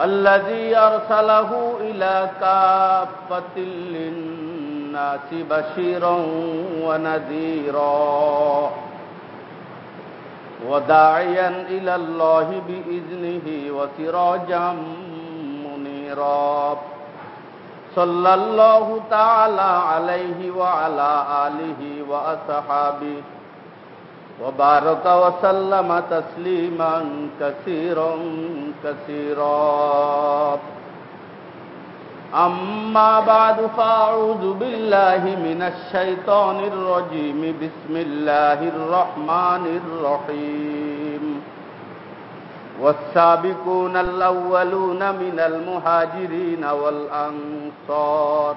الذي أرسله إلى كافة للناس بشيرا ونذيرا وداعيا إلى الله بإذنه وسراجا منيرا صلى الله تعالى عليه وعلى آله وأصحابه وبارك وسلم تسليما كثيرا كثيرا. أما بعد فأعوذ بالله من الشيطان الرجيم. بسم الله الرحمن الرحيم. والسابقون الأولون من المهاجرين والأنصار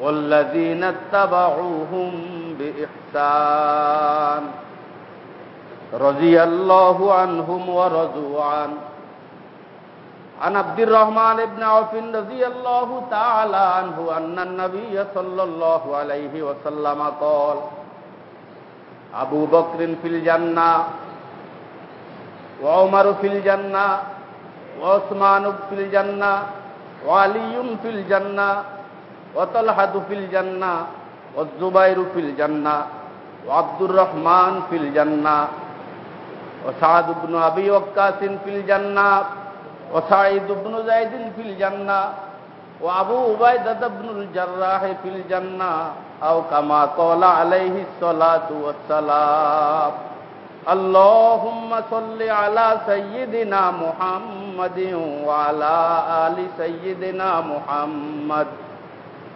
والذين اتبعوهم بإحسان. رضي الله عنهم ورضوا عنه عن عبد الرحمن بن عوف رضي الله تعالى عنه أن النبي صلى الله عليه وسلم قال أبو بكر في الجنة وعمر في الجنة وعثمان في الجنة وعلي في الجنة وطلحة في الجنة. والزبير في الجنة وعبد الرحمن في الجنة وسعد بن أبي وقاس في الجنة وسعيد بن زيد في الجنة وأبو عبيدة بن الجراح في الجنة أو كما قال عليه الصلاة والسلام اللهم صل على سيدنا محمد وعلى آل سيدنا محمد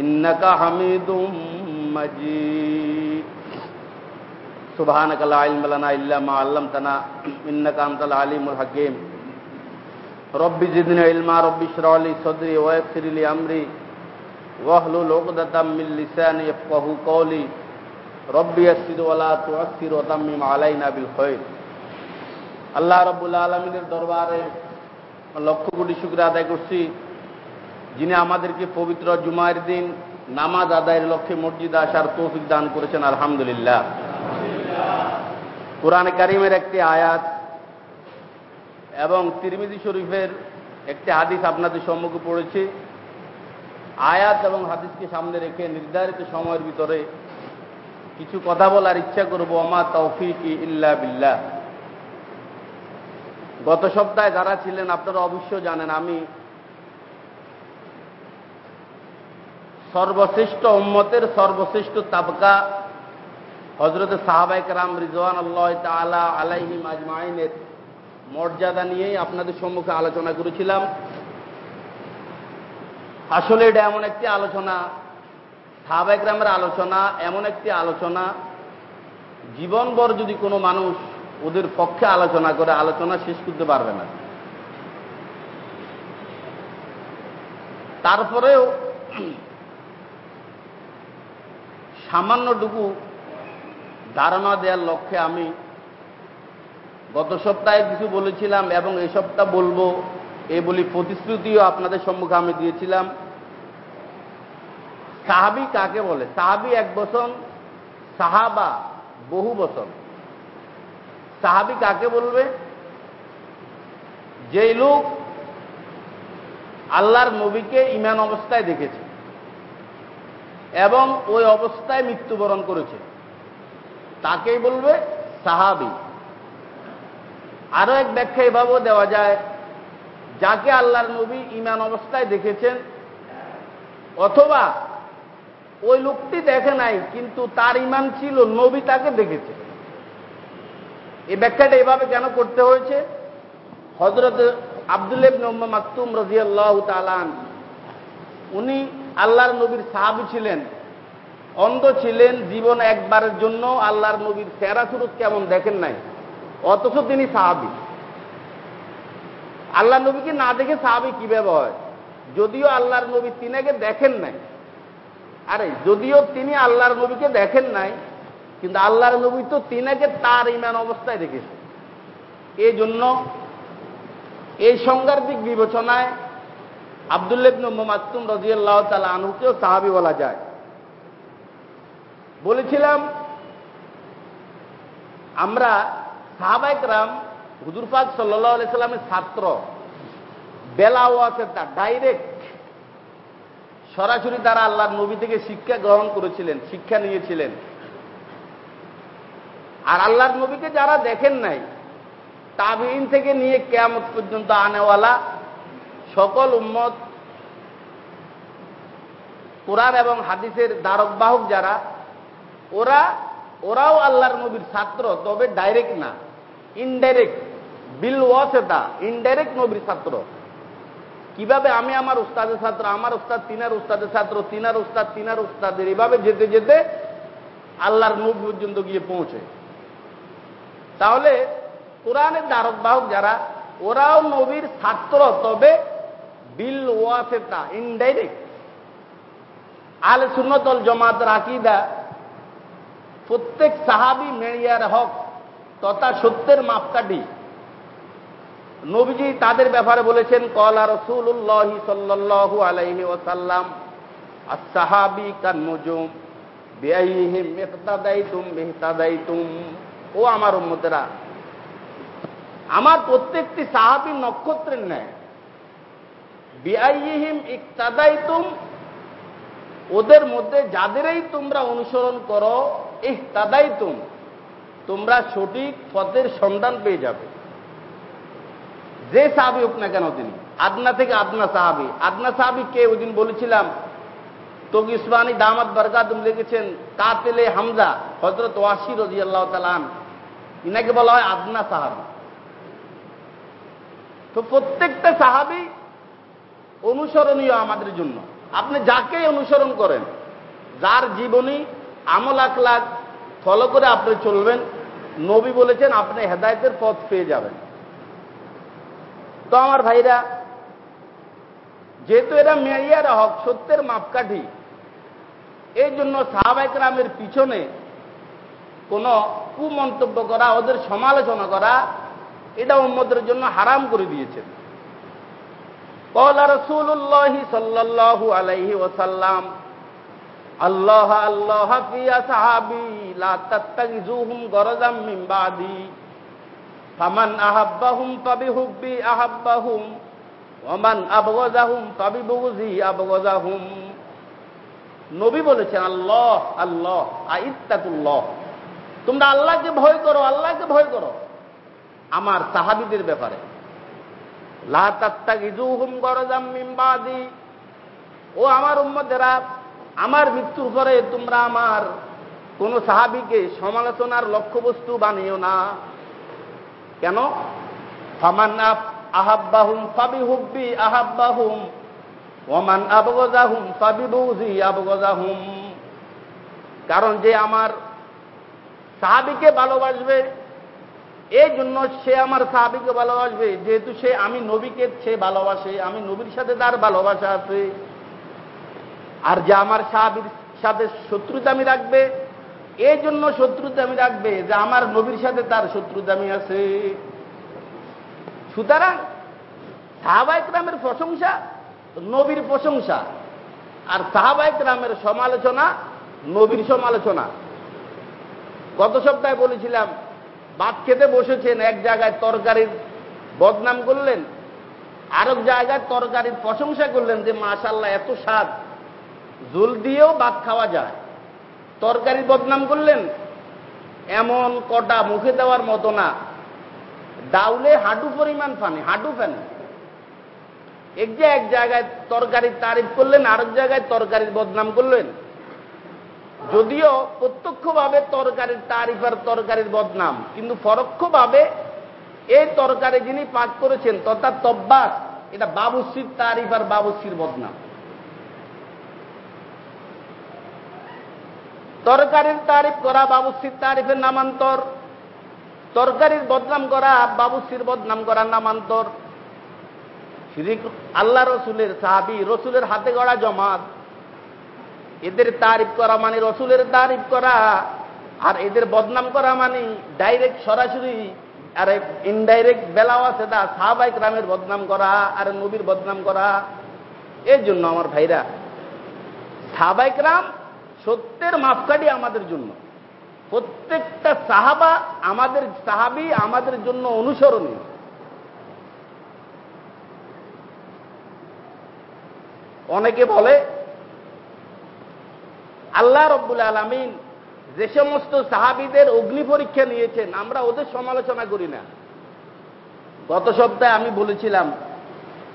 إنك حميد مجيد سبحانك لا علم لنا إلا ما علمتنا إنك أنت العليم الحكيم رب زدني علما رب اشرح لي صدري ويسر لي أمري واحلل عقدة من لساني يفقه قولي رب يسر ولا تعسر وتمم علينا بالخير আল্লাহ রব্বুল আলমিনের দরবারে লক্ষ কোটি শুক্র আদায় করছি যিনি আমাদেরকে পবিত্র জুমায়ের দিন নামাজ আদায়ের লক্ষ্যে মসজিদে আসার তৌফিক দান করেছেন, আলহামদুলিল্লাহ। কোরআন কারিমের একটি আয়াত এবং তিরমিজি শরীফের একটি হাদিস আপনাদের সম্মুখে পড়েছি। আয়াত এবং হাদিসকে সামনে রেখে নির্ধারিত সময়ের ভিতরে কিছু কথা বলার ইচ্ছা করব। আমা তৌফিক ইল্লা বিল্লাহ। গত সপ্তাহে যারা ছিলেন আপনারা অবশ্য জানেন, আমি সর্বশ্রেষ্ঠ উম্মতের সর্বশ্রেষ্ঠ তাবকা হজরত সাহাবাইক রাম রিজওয়ান আল্লাহ তালা আলাইহিম আজমাইনের মর্যাদা নিয়েই আপনাদের সম্মুখে আলোচনা করেছিলাম। আসলে এটা এমন একটি আলোচনা সাহাবাইক রামের আলোচনা, এমন একটি আলোচনা, জীবনভর যদি কোনো মানুষ ওদের পক্ষে আলোচনা করে, আলোচনা শেষ করতে পারবে না। তারপরেও সামান্যটুকু ধারণা দেওয়ার লক্ষ্যে আমি গত সপ্তাহে কিছু বলেছিলাম এবং এই সপ্তাহ বলব এই বলি প্রতিশ্রুতিও আপনাদের সম্মুখে আমি দিয়েছিলাম। সাহাবি কাকে বলে? সাহাবি এক বছর সাহাবা বহু বছর সাহাবি কাকে বলবে? যেই লোক আল্লাহর নবীকে ইমান অবস্থায় দেখেছে। এবং ওই অবস্থায় মৃত্যুবরণ করেছে। তাকেই বলবে সাহাবি। আরও এক ব্যাখ্যা এভাবেও দেওয়া যায়, যাকে আল্লাহর নবী ইমান অবস্থায় দেখেছেন, অথবা ওই লোকটি দেখে নাই, কিন্তু তার ইমান ছিল, নবী তাকে দেখেছে। এই ব্যাখ্যাটা এভাবে কেন করতে হয়েছে? হজরত আবদুল্লেব নম্মা মাকতুম রাজিয়াল্লাহ তালান উনি আল্লাহর নবীর সাহাবি ছিলেন। অন্ধ ছিলেন জীবন একবারের জন্য, আল্লাহর নবীর সেরা সুরত কেমন দেখেন নাই। অথচ তিনি সাহাবি। আল্লাহ নবীকে না দেখে সাহাবি কীভাবে হয়? যদিও আল্লাহর নবী তিনাকে দেখেন নাই। আরে, যদিও তিনি আল্লাহর নবীকে দেখেন নাই, কিন্তু আল্লাহর নবী তো তিনাকে তার ইমান অবস্থায় দেখেছে এই জন্য এই সংজ্ঞার দিক বিবেচনায় আবদুল্লেবন মাকতুম রাজিয়াল্লাহ তালা আনুকেও সাহাবি বলা যায়। বলেছিলাম, আমরা সাহাবাইক রাম হুজুর পাক সাল্লাহ সাল্লামের ছাত্র। বেলা ওয়াসে তার ডাইরেক্ট সরাসরি তারা আল্লাহর নবী থেকে শিক্ষা গ্রহণ করেছিলেন, শিক্ষা নিয়েছিলেন। আর আল্লাহর নবীকে যারা দেখেন নাই তাবিন থেকে নিয়ে কেয়ামত পর্যন্ত আনেওয়ালা সকল উম্মত কোরআন এবং হাদিসের দ্বারক বাহক যারা, ওরা, ওরাও আল্লাহর নবীর ছাত্র, তবে ডাইরেক্ট না ইনডাইরেক্ট বিল ওয়াসেতা ইনডাইরেক্ট নবীর ছাত্র। কীভাবে আমি আমার উস্তাদের ছাত্র, আমার উস্তাদ তিনার উস্তাদের ছাত্র, তিনার উস্তাদ তিনার উস্তাদের, এভাবে যেতে যেতে আল্লাহর নবী পর্যন্ত গিয়ে পৌঁছে। তাহলে কোরআনের দ্বারক বাহক যারা, ওরাও নবীর ছাত্র, তবে বিল ওয়াসেতা ইনডাইরেক্ট আল সুন্নতল জমাতের আকিদা, প্রত্যেক সাহাবি মেরিয়ার হক তথা সত্যের মাপকাঠি। নবীজি তাদের ব্যাপারে বলেছেন, কলা রসুল্লাহ সাল্লাহ আলাইহি ওসাল্লাম আর সাহাবি কান নজুম বেআইহিম মেহতাদাইতুম মেহতাদাইতুম ও আমার উম্মতেরা, আমার প্রত্যেকটি সাহাবি নক্ষত্রের ন্যায় বিআইহিম ইকতাদাইতুম, ওদের মধ্যে যাদেরই তোমরা অনুসরণ করো ইহ তাদাইতুম তোমরা সঠিক পথের সন্ধান পেয়ে যাবে। যে সাহাবি হোক না কেন তিনি, আদনা থেকে আদনা সাহাবি। আদনা সাহাবি কে? ওই দিন বলেছিলাম তোকে ইসমানি দামাত বরকাতুম লিখেছেন, কাতেলে হামজা হজরত ওয়াসি রাজি আল্লাহ তালান ইনাকে বলা হয় আদনা সাহাবি। তো প্রত্যেকটা সাহাবি অনুসরণীয় আমাদের জন্য। আপনি যাকে অনুসরণ করেন, যার জীবনী, আমল আখলাক ফলো করে আপনি চলবেন, নবী বলেছেন, আপনি হেদায়তের পথ পেয়ে যাবেন। তো আমার ভাইরা, যেহেতু এরা মেরিয়ারা হক, সত্যের মাপকাঠি, এই জন্য সাহাবাইকরামের পিছনে কোন কুমন্তব্য করা, ওদের সমালোচনা করা, এটা উম্মদের জন্য হারাম করে দিয়েছেন। কলা রসুল্লাহ সাল্লাহ আলাইহি ওসাল্লাম আল্লাহ আল্লাহ ফিয়া সাহাবি, লা তাত্তাগিজুহুম গরজাম বাদি। ফামান আহাব্বাহুম ফাবিহুব্বি আহাব্বাহুম ওমান আবগজাহুম ফাবিবুগজি আবগজাহুম। নবী বলেছেন, আল্লাহ আল্লাহ, আইত্তাকুল্লাহ, তোমরা আল্লাহকে ভয় করো, আল্লাহকে ভয় করো। আমার সাহাবিদের ব্যাপারে লা তাত্তাগিজুহুম গরজাম মিন বাদি। ও আমার উম্মতেরা, আমার মৃত্যুর পরে তোমরা আমার কোন সাহাবিকে সমালোচনার লক্ষ্যবস্তু বানিও না। কেন? ফামান আহাব্বাহুম ফাবি হুব্বি আহাব্বাহুম ওমান আবগজাহুম ফাবি বৌজি আবগজাহুম। কারণ যে আমার সাহাবিকে ভালোবাসবে এই জন্য সে আমার সাহাবিকে ভালোবাসবে যেহেতু সে আমি নবীকে সে ভালোবাসে, আমি নবীর সাথে তার ভালোবাসা আছে। আর যে আমার সাহাবির সাথে শত্রুতামি রাখবে এই জন্য শত্রুতামি রাখবে যে আমার নবীর সাথে তার শত্রুতামি আছে। সুতরাং সাহাবায়ক রামের প্রশংসা নবীর প্রশংসা, আর সাহাবায়ক রামের সমালোচনা নবীর সমালোচনা। গত সপ্তাহে বলেছিলাম ভাত খেতে বসেছেন, এক জায়গায় তরকারির বদনাম করলেন, আরেক জায়গায় তরকারির প্রশংসা করলেন যে মাশাল্লাহ এত স্বাদ। জল দিয়েও ভাত খাওয়া যায়। তরকারির বদনাম করলেন, এমন কটা মুখে দেওয়ার মতো না। ডাউলে হাঁটু পরিমাণ পানি, হাঁটু পানি। এক যে এক জায়গায় তরকারির তারিফ করলেন, আরেক জায়গায় তরকারির বদনাম করলেন। যদিও প্রত্যক্ষভাবে তরকারির তারিফ আর তরকারির বদনাম, কিন্তু পরোক্ষভাবে এই তরকারি যিনি পাক করেছেন, তথা তব্বাস এটা বাবুসির তারিফ আর বাবুসির বদনাম। তরকারির তারিফ করা, বাবুসির তারিফের নামান্তর। তরকারির বদনাম করা, বাবুসির বদনাম করা নামান্তর। আল্লাহ রসুলের সাহাবি, রসুলের হাতে গড়া জমাত। এদের তারিফ করা মানে রসুলের তারিফ করা, আর এদের বদনাম করা মানে ডাইরেক্ট সরাসরি, আর ইনডাইরেক্ট বেলাও আছে তা সাহাবাইক রামের বদনাম করা, আর নবীর বদনাম করা। এর জন্য আমার ভাইরা সাহাবাইক রাম সত্যের মাপকাঠি আমাদের জন্য। প্রত্যেকটা সাহাবা আমাদের সাহাবি আমাদের জন্য অনুসরণীয়। অনেকে বলে আল্লাহ রব্বুল আলমিন যে সমস্ত সাহাবিদের অগ্নি পরীক্ষা নিয়েছেন, আমরা ওদের সমালোচনা করি না। গত সপ্তাহে আমি বলেছিলাম,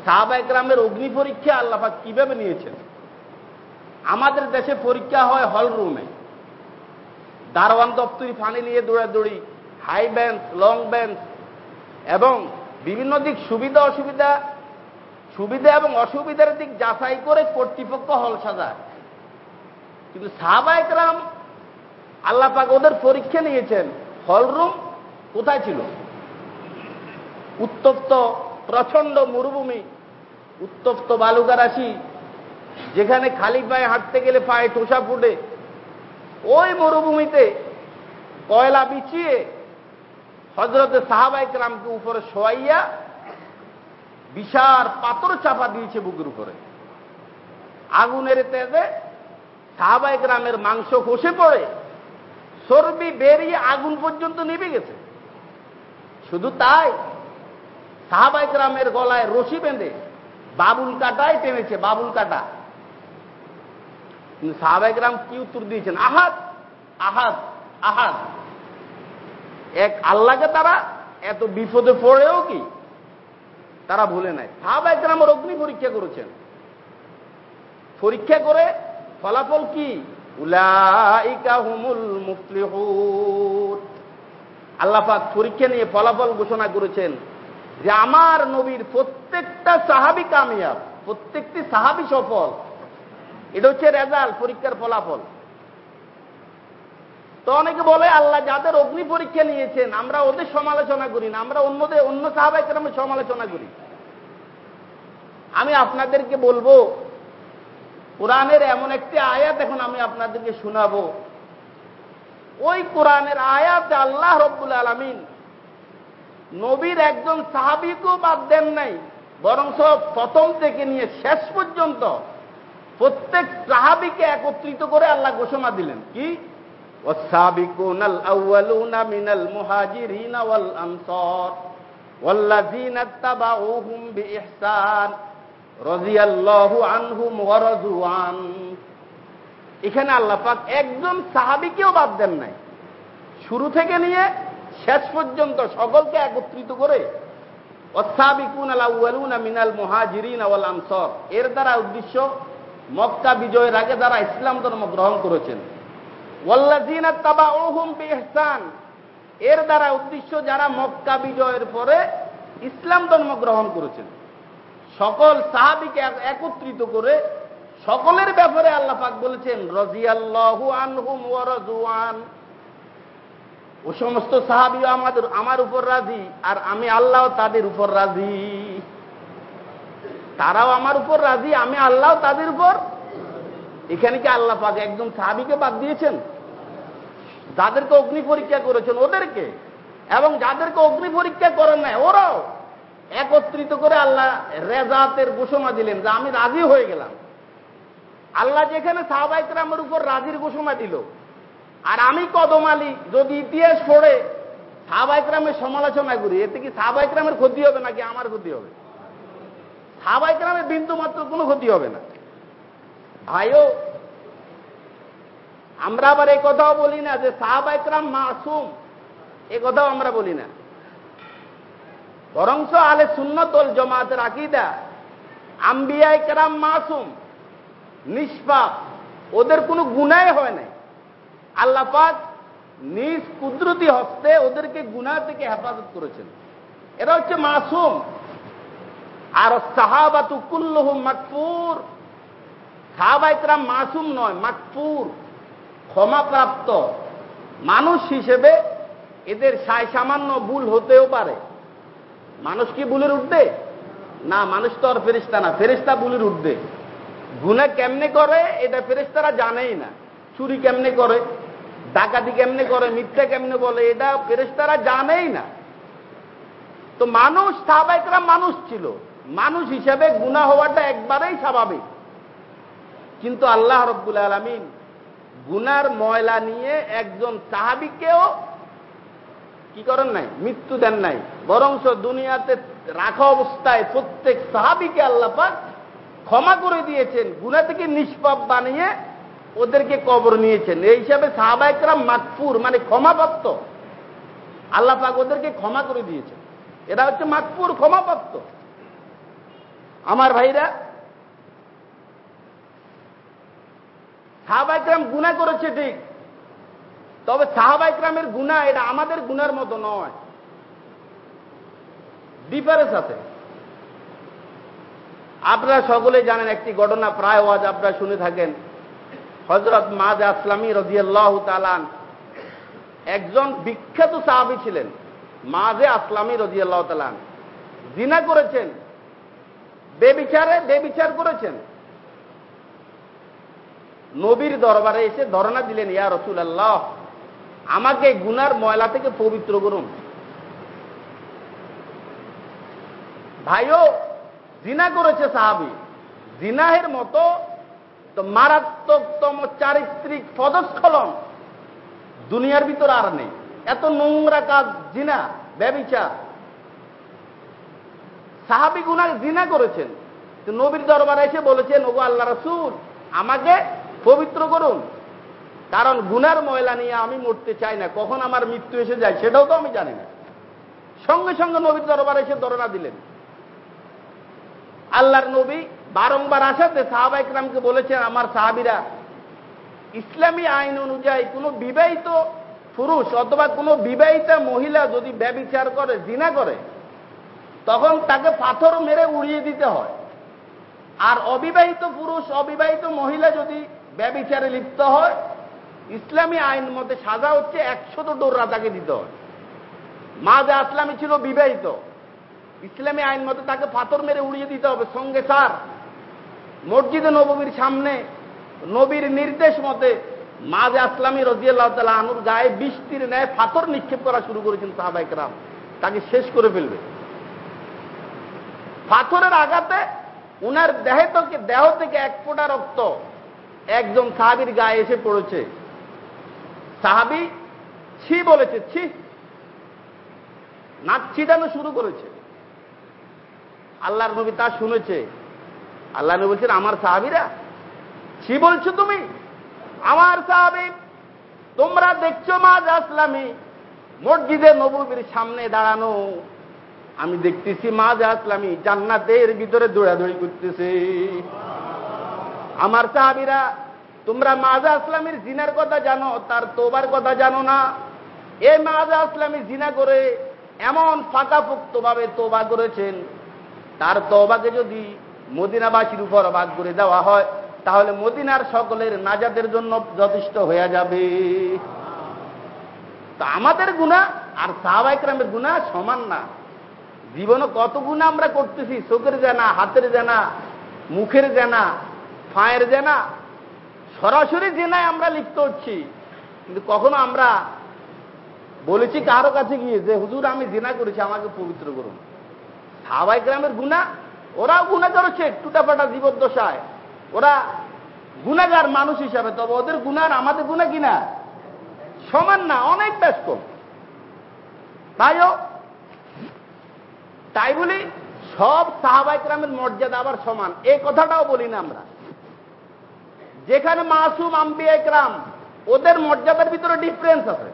সাহাবা গ্রামের অগ্নি পরীক্ষা আল্লাহাক কীভাবে নিয়েছেন? আমাদের দেশে পরীক্ষা হয় হল রুমে। দারওয়ান দপ্তরি ফানি নিয়ে দৌড়াদৌড়ি, হাই বেঞ্চ, লং বেঞ্চ এবং বিভিন্ন দিক সুবিধা, অসুবিধা, সুবিধা এবং অসুবিধার দিক যাচাই করে কর্তৃপক্ষ হল সাজায় কিন্তু সাহাবা একরাম আল্লাহ পাক ওদের পরীক্ষা নিয়েছেন হলরুম কোথায় ছিল? উত্তপ্ত প্রচণ্ড মরুভূমি, উত্তপ্ত বালুকা রাশি, যেখানে খালি পায়ে হাঁটতে গেলে পায়ে টোসা ফুটে, ওই মরুভূমিতে কয়লা বিছিয়ে হজরতে সাহাবাইক রামকে উপরে শোয়াইয়া বিশাল পাথর চাপা দিয়েছে বুকের উপরে। আগুনের তেজে সাহাবাইক রামের মাংস খসে পড়ে, চর্বি বেরিয়ে আগুন পর্যন্ত নিভে গেছে। শুধু তাই সাহাবাইক রামের গলায় রশি বেঁধে বাবুল কাটাই টেনেছে, বাবুল কাটা। কিন্তু সাহাবাইক রাম কি উত্তর দিয়েছেন? আহাত আহাত আহাত এক আল্লাহকে তারা এত বিপদে পড়েও কি? তারা ভুলে নাই। সাহাবাইক রামের অগ্নি পরীক্ষা করেছেন। পরীক্ষা করে ফলাফল কি? আল্লাহ পাক পরীক্ষা নিয়ে ফলাফল ঘোষণা করেছেন যে আমার নবীর প্রত্যেকটা সাহাবি কামিয়াব, প্রত্যেকটি সাহাবি সফল। এটা হচ্ছে রেজাল্ট, পরীক্ষার ফলাফল। তো অনেকে বলে, আল্লাহ যাদের অগ্নি পরীক্ষা নিয়েছেন, আমরা ওদের সমালোচনা করি না, আমরা অন্যদের, অন্য সাহাবাই কেরামের সমালোচনা করি। আমি আপনাদেরকে বলব কোরআনের এমন একটি আয়াত এখন আমি আপনাদেরকে শোনাবো ওই কোরআনের আয়াত আল্লাহ রব্বুল আলমিন নবীর একজন সাহাবিকেও বাদ দেন নাই বরং সব প্রথম থেকে নিয়ে শেষ পর্যন্ত প্রত্যেক সাহাবিকে একত্রিত করে আল্লাহ ঘোষণা দিলেন কি والسابقون الأولون من المهاجرين والأنصار والذين اتبعوهم بإحسان রাজিয়াল্লাহু আনহুম ওয়ারাজুয়ান এখানে আল্লাহ পাক একজন সাহাবিকেও বাদ দেন নাই। শুরু থেকে নিয়ে শেষ পর্যন্ত সকলকে একত্রিত করে মিনাল আনসার। এর দ্বারা উদ্দেশ্য, মক্কা বিজয়ের আগে যারা ইসলাম ধর্ম গ্রহণ করেছেন। এর দ্বারা উদ্দেশ্য, যারা মক্কা বিজয়ের পরে ইসলাম ধর্ম গ্রহণ করেছেন। সকল সাহাবিকে একত্রিত করে সকলের ব্যাপারে আল্লাহ পাক বলেছেন রাজিয়াল্লাহু আনহুম ওয়া ও সমস্ত সাহাবি আমাদের আমার উপর রাজি আর আমি আল্লাহ তাদের উপর রাজি। তারাও আমার উপর রাজি, আমি আল্লাহ তাদের উপর। এখানে কি আল্লাহ পাক একজন সাহাবিকে বাদ দিয়েছেন? যাদেরকে অগ্নি পরীক্ষা করেছেন ওদেরকে। এবং যাদেরকে অগ্নি পরীক্ষা করেন নাই, ওরাও। একত্রিত করে আল্লাহ রেজাতের ঘোষণা দিলেন যে আমি রাজি হয়ে গেলাম। আল্লাহ যেখানে সাহবাইকরামের উপর রাজির ঘোষণা দিল। আর আমি কদম আলী যদি ইতিহাস পড়ে, সাহবাইকরামের সমালোচনা করি, এতে কি সাহবাইকরামের ক্ষতি হবে নাকি আমার ক্ষতি হবে? সাহবাইকরামের বিন্দু মাত্র কোনো ক্ষতি হবে না। ভাইও, আমরা আবার এই কথাও বলি না যে সাহাবাইকরাম মাসুম, এ কথাও আমরা বলি না। বরংস আলে সুন্নতল জমাতের আকিদা আম্বিয়াই কেরাম মাসুম, নিষ্পাপ, ওদের কোনো গুণাই হয় নাই। আল্লাহ পাক নিজ কুদরতি হস্তে ওদেরকে গুণা থেকে হেফাজত করেছেন। এরা হচ্ছে মাসুম। আর সাহাবাতু কুল্লুহুম মাকফুর। সাহাবাইকরাম মাসুম নয়, মাকফুর, ক্ষমাপ্রাপ্ত মানুষ হিসেবে এদের সায় সামান্য ভুল হতেও পারে। মানুষ কি ভুলের উঠবে? না, মানুষ তো আর ফেরিস্তা না। ফেরিস্তা ভুলের উঠবে। গুণা কেমনে করে, এটা ফেরিস্তারা জানেই না। চুরি কেমনে করে, ডাকাতি কেমনে করে, মিথ্যা কেমনে বলে, এটা ফেরিস্তারা জানেই না। তো মানুষ সাহাবাইকরা মানুষ ছিল। মানুষ হিসেবে গুণা হওয়াটা একবারেই স্বাভাবিক। কিন্তু আল্লাহ রব্বুল আলমিন গুনার ময়লা নিয়ে একজন সাহাবিকেও কি করেন নাই? মৃত্যু দেন নাই। বরংস দুনিয়াতে রাখা অবস্থায় প্রত্যেক সাহাবিকে আল্লাপাক ক্ষমা করে দিয়েছেন গুনা থেকে নিষ্পাপ বানিয়ে ওদেরকে কবর নিয়েছেন। এই হিসাবে সাহাবাইকরাম মাকফুর মানে ক্ষমাপ্রাপ্ত। আল্লাহ পাক ওদেরকে ক্ষমা করে দিয়েছেন। এরা হচ্ছে মাকফুর, ক্ষমাপ্রাপ্ত। আমার ভাইরা সাহাবাইকরাম গুণা করেছে ঠিক তবে সাহাবাইকরামের গুণা এটা আমাদের গুণার মতো নয়। ডিফারেন্স আছে। আপনারা সকলে জানেন একটি ঘটনা, প্রায় ওয়াজ আপনারা শুনে থাকেন। হজরত মাজ আসলামী রজিয়াল্লাহ তালান একজন বিখ্যাত সাহাবি ছিলেন মাঝে আসলামী রজিয়াল্লাহ তালান জিনা করেছেন, বেবিচারে বেবিচার করেছেন। নবীর দরবারে এসে ধরনা দিলেন, ইয়া রসুল আল্লাহ আমাকে গুনার ময়লা থেকে পবিত্র করুন। ভাইও, জিনা করেছে সাহাবি। জিনাহের মতো মারাত্মকতম চারিত্রিক পদস্খলন। দুনিয়ার ভিতর আর নেই। এত নোংরা কাজ, জিনা, ব্যবিচার। সাহাবি গুনা জিনা করেছেন। নবীর দরবারে এসে বলেছেন, ওগো আল্লাহ রসুল, আমাকে পবিত্র করুন। কারণ গুনার ময়লা নিয়ে আমি মরতে চাই না। কখন আমার মৃত্যু এসে যায় সেটাও তো আমি জানি না। সঙ্গে সঙ্গে নবীর দরবারে এসে ধরনা দিলেন। আল্লাহর নবী বারংবার আসাতে সাহাবাইকরামকে বলেছেন, আমার সাহাবিরা, ইসলামী আইন অনুযায়ী কোনো বিবাহিত পুরুষ অথবা কোনো বিবাহিতা মহিলা যদি ব্যবিচার করে, জিনা করে, তখন তাকে পাথর মেরে উড়িয়ে দিতে হয়। আর অবিবাহিত পুরুষ, অবিবাহিত মহিলা যদি ব্যবিচারে লিপ্ত হয় ইসলামী আইন মতে সাজা হচ্ছে একশত ডোররা তাকে দিতে হয়। মা যা আসলামী ছিল বিবাহিত। ইসলামী আইন মতে তাকে পাথর মেরে উড়িয়ে দিতে হবে সঙ্গে সার মসজিদে নবীর সামনে নবীর নির্দেশ মতে মাঝে আসলামী রজিয়াল্লাহ তালা আনুর গায়ে বৃষ্টির ন্যায় পাথর নিক্ষেপ করা শুরু করেছেন সাহাবাইকরাম তাকে শেষ করে ফেলবে। পাথরের আঘাতে উনার দেহ থেকে দেহ থেকে এক ফোঁটা রক্ত একজন সাহাবির গায়ে এসে পড়েছে। সাহাবি ছি বলেছে, ছি। নাক ছিটানো শুরু করেছে। আল্লাহর নবী তা শুনেছে। আল্লাহ নবী বলছেন, আমার সাহাবিরা, ছি বলছো তুমি? আমার সাহাবি, তোমরা দেখছ মা আসলামী, মসজিদে নবীর সামনে দাঁড়ানো। আমি দেখতেছি মা আসলামী, জান্নাতের ভিতরে দৌড়াদৌড়ি করতেছে। আমার সাহাবিরা তোমরা মাজা আসলামের জিনার কথা জানো, তার তোবার কথা জানো না। এ মাজা আসলামী জিনা করে এমন ফাঁকাফুক্ত ভাবে তোবা করেছেন। তার তোবাকে যদি মদিনাবাসীর উপর ভাগ করে দেওয়া হয়, তাহলে মদিনার সকলের নাজাদের জন্য যথেষ্ট হয়ে যাবে। তা আমাদের গুণা আর সাহাবাইকরামের গুণা সমান না। জীবনে কত গুণা আমরা করতেছি, চোখের জানা হাতের জানা মুখের জানা ফায়ের জানা সরাসরি জেনায় আমরা লিপ্ত হচ্ছি। কিন্তু কখনো আমরা বলেছি কারও কাছে গিয়ে যে, হুজুর, আমি জেনা করেছি, আমাকে পবিত্র করুন। সাহাবাই গ্রামের গুণা ওরাও গুণা করেছে টুটাপাটা জীবদ্দশায়। ওরা গুণাগার মানুষ হিসাবে, তবে ওদের গুণার আমাদের গুণা কিনা সমান না, অনেক বেশ কম তাইও, তাই বলি, সব সাহাবাইকরামের মর্যাদা আবার সমান। এই কথাটাও বলি না আমরা। যেখানে মাসুম আম্বি একরাম ওদের মর্যাদার ভিতরে ডিফারেন্স আছে।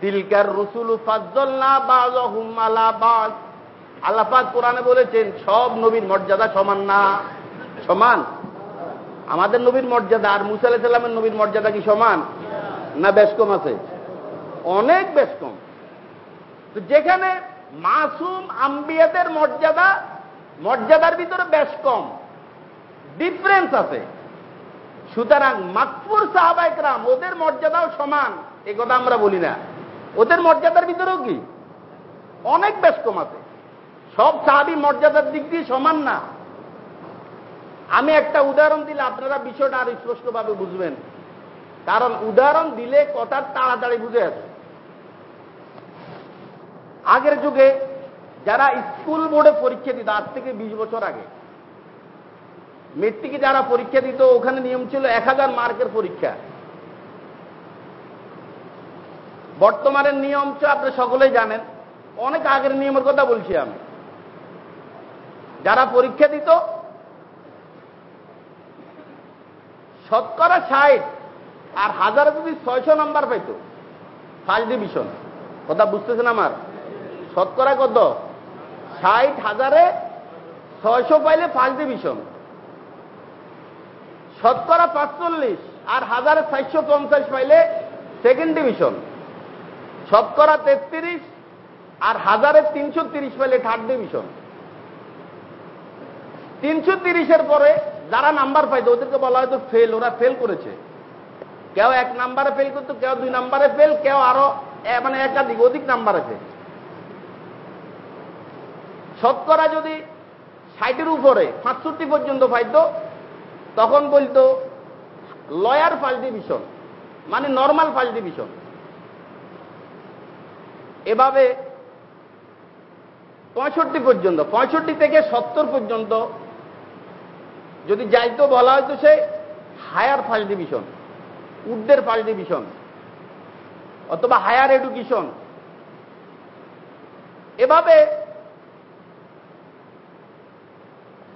তিলকার রসুল ফাজ্জল না বাজ হুমালা বাজ আল্লাপাক কোরআনে বলেছেন, সব নবীর মর্যাদা সমান না। সমান? আমাদের নবীর মর্যাদা আর মুসা আলাহিসাল্লামের নবীর মর্যাদা কি সমান? না, বেশ কম আছে। অনেক বেশ কম। তো যেখানে মাসুম আম্বিয়াদের মর্যাদা, মর্যাদার ভিতরে বেশ কম। ডিফারেন্স আছে। সুতরাং মাকপুর সাহাবাইকরাম ওদের মর্যাদাও সমান। এ কথা আমরা বলি না। ওদের মর্যাদার ভিতরেও কি? অনেক বেশ কম আছে সব সাহাবি মর্যাদার দিক দিয়ে সমান না। আমি একটা উদাহরণ দিলে আপনারা বিষয়টা আর স্পষ্টভাবে বুঝবেন। কারণ উদাহরণ দিলে কথার তাড়াতাড়ি বুঝে আসে। আগের যুগে যারা স্কুল বোর্ডে পরীক্ষা দিত, আজ থেকে বিশ বছর আগে মেট্রিকে যারা পরীক্ষা দিত, ওখানে নিয়ম ছিল এক হাজার মার্কের পরীক্ষা। বর্তমানের নিয়ম তো আপনি সকলেই জানেন, অনেক আগের নিয়মের কথা বলছি আমি। যারা পরীক্ষা দিত, শতকরা ষাট আর হাজারে যদি ছয়শো নাম্বার পাইত ফার্স্ট ডিভিশন কথা বুঝতেছেন আমার? শতকরা কত? ষাট হাজারে ছয়শো পাইলে ফার্স্ট ডিভিশন শতকরা পাঁচচল্লিশ আর হাজারে চারশো পঞ্চাশ পাইলে সেকেন্ড ডিভিশন শতকরা তেত্রিশ আর হাজারে তিনশো তিরিশ পাইলে থার্ড ডিভিশন তিনশো তিরিশের পরে যারা নাম্বার পাইতো, ওদেরকে বলা হয়তো ফেল ওরা ফেল করেছে। কেউ এক নাম্বারে ফেল করতো, কেউ দুই নাম্বারে ফেল কেউ আরও মানে একাধিক, অধিক নাম্বার আছে শতকরা যদি ষাটের উপরে সাতষট্টি পর্যন্ত পাইতো তখন বলতো লয়ার ফার্স্ট ডিভিশন মানে নর্মাল ফার্স্ট ডিভিশন এভাবে পঁয়ষট্টি পর্যন্ত, পঁয়ষট্টি থেকে সত্তর পর্যন্ত যদি যাইতো বলা হয়তো সে হায়ার ফার্স্ট ডিভিশন উর্ধের ফার্স্ট ডিভিশন অথবা হায়ার এডুকেশন এভাবে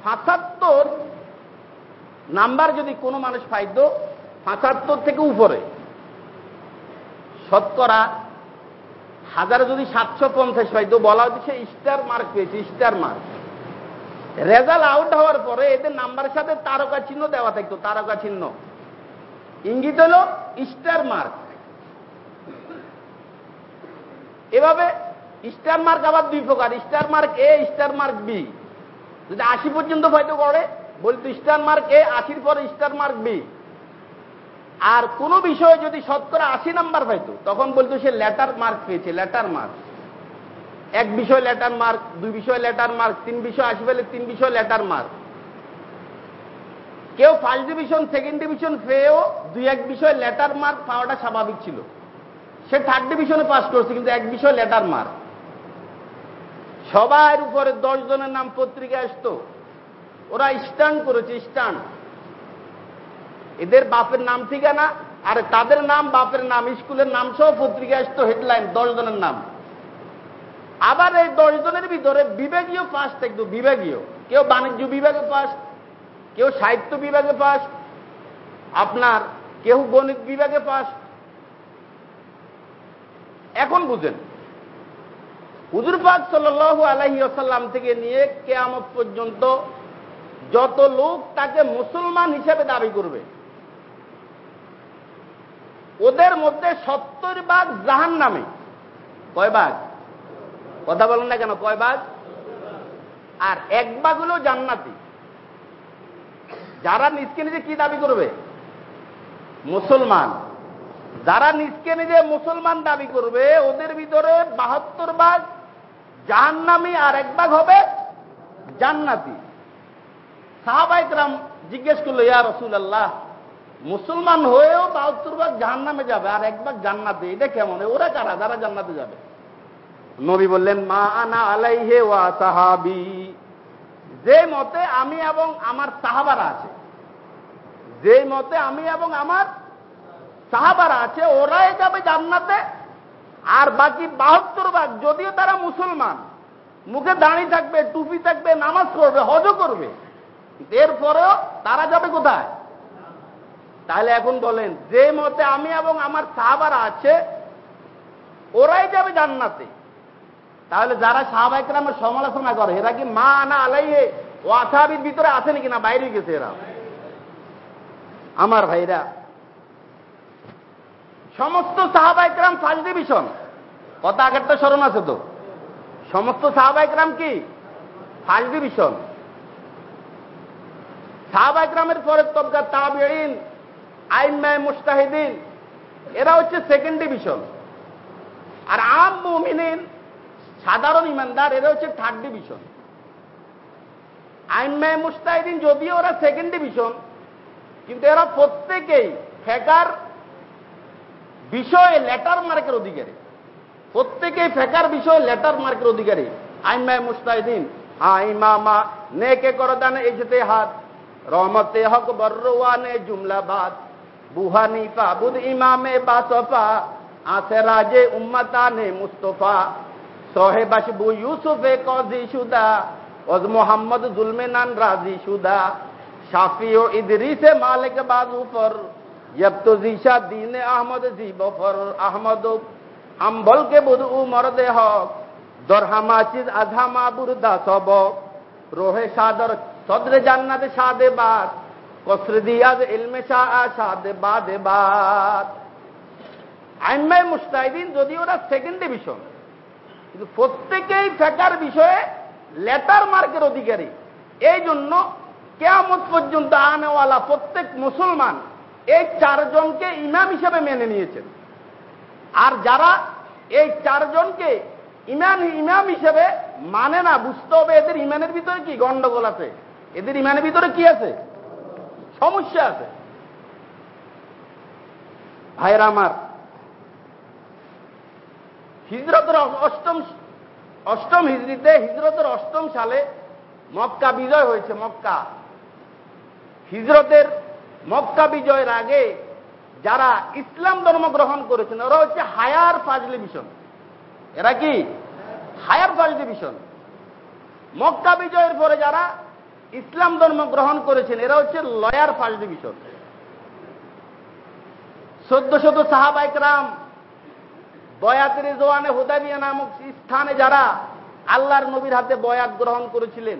পাঁচাত্তর নাম্বার যদি কোনো মানুষ পাইত পাঁচাত্তর থেকে উপরে। শতকরা হাজার যদি সাতশো পঞ্চাশ পাইতো বলা হচ্ছে স্টার মার্ক পেয়েছে, স্টার মার্ক। রেজাল্ট আউট হওয়ার পরে এদের নাম্বারের সাথে তারকা চিহ্ন দেওয়া থাকতো, তারকা চিহ্ন। ইঙ্গিত হল স্টার মার্ক। এভাবে স্টার মার্ক আবার দুই প্রকার, star mark A, star mark B. যদি আশি পর্যন্ত হয়তো করে বলতো স্টার মার্ক এ আশির পরে স্টার মার্ক বি আর কোন বিষয়ে যদি শতকরা আশি নাম্বার পাইতো, তখন বলতো সে লেটার মার্ক পেয়েছে লেটার মার্ক এক বিষয় লেটার মার্ক দুই বিষয় লেটার মার্ক তিন বিষয় আশি পেলে তিন বিষয় লেটার মার্ক কেউ ফার্স্ট ডিভিশন সেকেন্ড ডিভিশন পেয়েও দুই এক বিষয় লেটার মার্ক পাওয়াটা স্বাভাবিক ছিল। সে থার্ড ডিভিশনে পাস করছে, কিন্তু এক বিষয় লেটার মার্ক সবার উপরে দশ জনের নাম পত্রিকা আসতো। ওরা স্ট্যান্ড করেছে স্ট্যান্ড এদের বাপের নাম ঠিকানা, আর তাদের নাম, বাপের নাম, স্কুলের নাম সহ পত্রিকা আসতো হেডলাইন, দশ জনের নাম। আবার এই দশ জনের ভিতরে বিভাগীয় পাস থাকতো, বিভাগীয়। কেউ বাণিজ্য বিভাগে পাস কেউ সাহিত্য বিভাগে পাস আপনার কেউ গণিত বিভাগে পাস এখন বুঝেন, হুজুর পাক সাল্লু আলহি আসাল্লাম থেকে নিয়ে কেয়ামত পর্যন্ত যত লোক তাকে মুসলমান হিসেবে দাবি করবে, ওদের মধ্যে সত্তর ভাগ জাহান নামে কয় ভাগ? কথা বলেন না কেন, কয় ভাগ? আর এক ভাগ হলো জান্নাতি। যারা নিজকে নিজে কি দাবি করবে? মুসলমান। যারা নিজকে নিজে মুসলমান দাবি করবে, ওদের ভিতরে বাহাত্তর ভাগ জাহান্নামি আর এক ভাগ হবে জান্নাতি। সাহাবাইকরাম জিজ্ঞেস করল, ইয়া রসুল আল্লাহ মুসলমান হয়েও বাহাত্তর ভাগ জাহান নামে যাবে আর একবার জান্নাতে? এটা কেমন? ওরা কারা? যারা জান্নাতে যাবে? নবী বললেন, মা আনা আলাইহে ওয়া সাহাবি। যে মতে আমি এবং আমার সাহাবারা আছে। যে মতে আমি এবং আমার সাহাবারা আছে, ওরাই যাবে জান্নাতে। আর বাকি বাহাত্তর ভাগ, যদিও তারা মুসলমান, মুখে দাঁড়িয়ে থাকবে, টুপি থাকবে, নামাজ করবে হজও করবে এরপরেও তারা যাবে কোথায়? তাহলে এখন বলেন, যে মতে আমি এবং আমার সাহাবারা আছে, ওরাই যাবে জান্নাতে। তাহলে যারা সাহাবাইকরামের সমালোচনা করে, এরা কি মা আনা আলাইয়ে ও আসাবির ভিতরে আছে নাকি না? বাইরে গেছে এরা আমার ভাইরা, সমস্ত সাহাবাইকরাম ফার্স্ট ডিভিশন কথা আগেরটা স্মরণ আছে তো। সমস্ত সাহাবাইকরাম কি? ফার্স্ট ডিভিশন সাহাবাইকরামের পরে তবকা তাবিন আইমায় মুস্তাহিদিন এরা হচ্ছে সেকেন্ড ডিভিশন আর আম মুমিনিন, সাধারণ ইমানদার, এরা হচ্ছে থার্ড ডিভিশন আইনমায় মুস্তাহিদিন যদিও ওরা সেকেন্ড ডিভিশন কিন্তু এরা প্রত্যেকেই ফেকার বিষয়ে লেটার মার্কের অধিকারী। প্রত্যেকেই ফেকার বিষয়ে লেটার মার্কের অধিকারী। আইনমায় মুস্তাহিদিন আইমামা নেকে করদানে এজতে হাত রহমতে হক বর্রওয়ানে জুমলাবাদ বুহানিফা বুদ ইমামে বাসফা, আছে রাজে উম্মতানে মুস্তফা, সোহেবাস বু ইউসুফে কজি সুদা ওজ মোহাম্মদ জুলমে নান রাজি সুদা, শাফি ও ইদরিসে মালিক বাজু পর জব তো জিশা দিন আহমদ জি বফর আহমদ আম্বল কে বুধ উমর দে হক দরহামা চিজ আধামা বুরদা সব, রোহে সাদর সদরে জান্নাতে সাদে বাদ, কসরে দিয়াজ শাহ, সাদে বাদে বাদ। আইনমায় মুস্তাহিদিন যদি ওরা সেকেন্ড ডিভিশন কিন্তু প্রত্যেকেই ফেকার বিষয়ে লেটার মার্কের অধিকারী। এই জন্য কেয়ামত পর্যন্ত আনেওয়ালা প্রত্যেক মুসলমান এই চারজনকে ইমাম হিসেবে মেনে নিয়েছেন। আর যারা এই চারজনকে ইমান ইমাম হিসেবে মানে না, বুঝতে হবে এদের ইমানের ভিতরে কি গন্ডগোল আছে। এদের ইমানের ভিতরে কি আছে? সমস্যা আছে। ভাইয়ের আমার, হিজরতের অষ্টম অষ্টম হিজড়িতে হিজরতের অষ্টম সালে মক্কা বিজয় হয়েছে, মক্কা। হিজরতের মক্কা বিজয়ের আগে যারা ইসলাম ধর্ম গ্রহণ করেছেন, ওরা হচ্ছে হায়ার ফার্স্ট ডিভিশন এরা কি? হায়ার ফার্স্ট ডিভিশন মক্কা বিজয়ের পরে যারা ইসলাম ধর্ম গ্রহণ করেছেন, এরা হচ্ছে লয়ার ফার্স্ট ডিভিশন। সদ্য শত সাহাবাইকরাম বয়াতের জোয়ানে হুদাবিয়া নামক স্থানে যারা আল্লাহর নবীর হাতে বয়াত গ্রহণ করেছিলেন,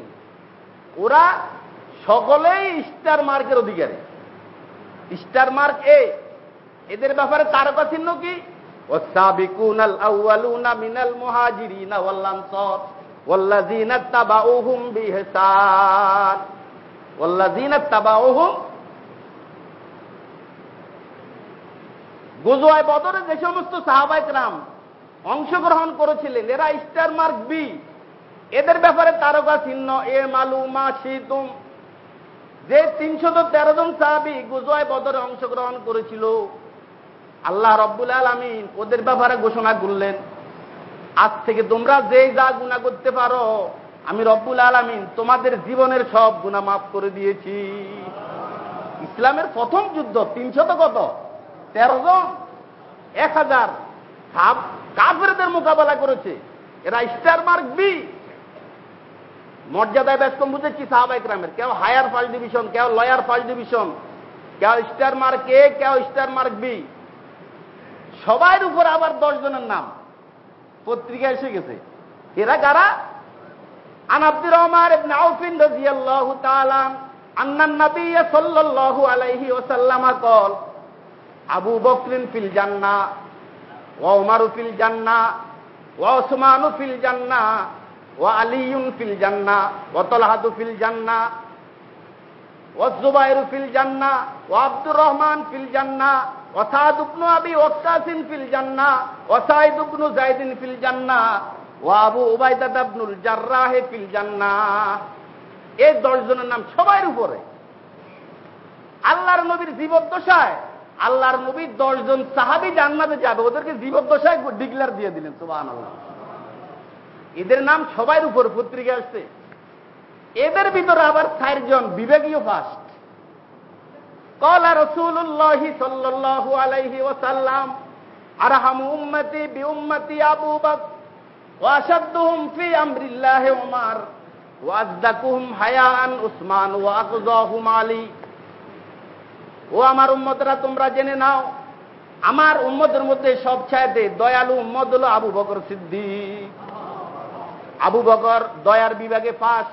ওরা সকলেই স্টার মার্কের অধিকারী। স্টার মার্ক এ, এদের ব্যাপারে তারকা চিহ্ন কি? ওয়াসাবিকুনাল আউয়ালুনা মিনাল মুহাজিরিনা ওয়াল আনসার। والذين اتبعوهم بإحسان والذين اتبعوهم গুজোয় বদরে যে সমস্ত সাহাবাইকরাম অংশগ্রহণ করেছিলেন এরা স্টার মার্ক বি এদের ব্যাপারে তারকা চিহ্ন এ মালু মা শীতুম যে তিনশত তেরো জন সাহাবি গুজোয় বদরে অংশগ্রহণ করেছিল আল্লাহ রব্বুল আলমিন ওদের ব্যাপারে ঘোষণা করলেন আজ থেকে তোমরা যেই যা গুণা করতে পারো, আমি রব্বুল আলমিন তোমাদের জীবনের সব গুণা মাফ করে দিয়েছি। ইসলামের প্রথম যুদ্ধ তিনশত কত? তেরো জন। এক হাজার কাফেরদের মোকাবেলা করেছে। এরা স্টার মার্ক বি। মর্যাদায় ব্যস্ত বুঝেছি সাহাবাই গ্রামের কেউ হায়ার ফার্স্ট ডিভিশন, কেউ লয়ার ফার্স্ট ডিভিশন, কেউ স্টার মার্ক এ, কেউ স্টার মার্ক বি। সবার উপর আবার দশ জনের নাম। পত্রিকা এসে গেছে। এরা কারা? আন রহমার রহমান রাজিয়াল্লাহু তাআলা আন্নান নবী সাল্লাল্লাহু আলাইহি ওয়াসাল্লাম কল, আবু বকরিন ফিল জান্নাহ, ওয়া উমারু ফিল জান্নাহ, ওয়া উসমানু ফিল জান্নাহ, ওয়া আলিউন ফিল জান্নাহ, ওয়া তালহাতু ফিল জান্নাহ, ওয়া জুবাইরু ফিল জান্নাহ, ওয়া আব্দুর রহমান ফিল জান্নাহ উবাইদা ইবনুল জাররাহ ফিল জান্না এই দশ জনের নাম উপরে। আল্লাহর নবীর জীবদ্দশায়, আল্লাহর নবীর দশজন সাহাবি জান্নাতে যাবে, ওদেরকে জীবদ্দশায় ডিক্লার দিয়ে দিলেন সুবাহ এদের নাম সবার উপর পত্রিকা আসছে। এদের ভিতরে আবার চারজন বিবেকীয় ফাস্ট কলা রসুল্লাহ সাল্লাল্লাহু আলাইহি ওয়াসাল্লাম আরহামু উম্মতি বি উম্মতি আবু বকর ওয়াশাদ্দুহুম ফি আমরিল্লাহ উমার ওয়াজদাকুহুম হায়ান উসমান ওয়া আকযাহুম আলী ও আমার উম্মতরা, তোমরা জেনে নাও, আমার উম্মতের মধ্যে সব চাইতে দয়ালু উম্মত হলো আবু বকর সিদ্দিক। আবু বকর দয়ার বিভাগে ফার্স্ট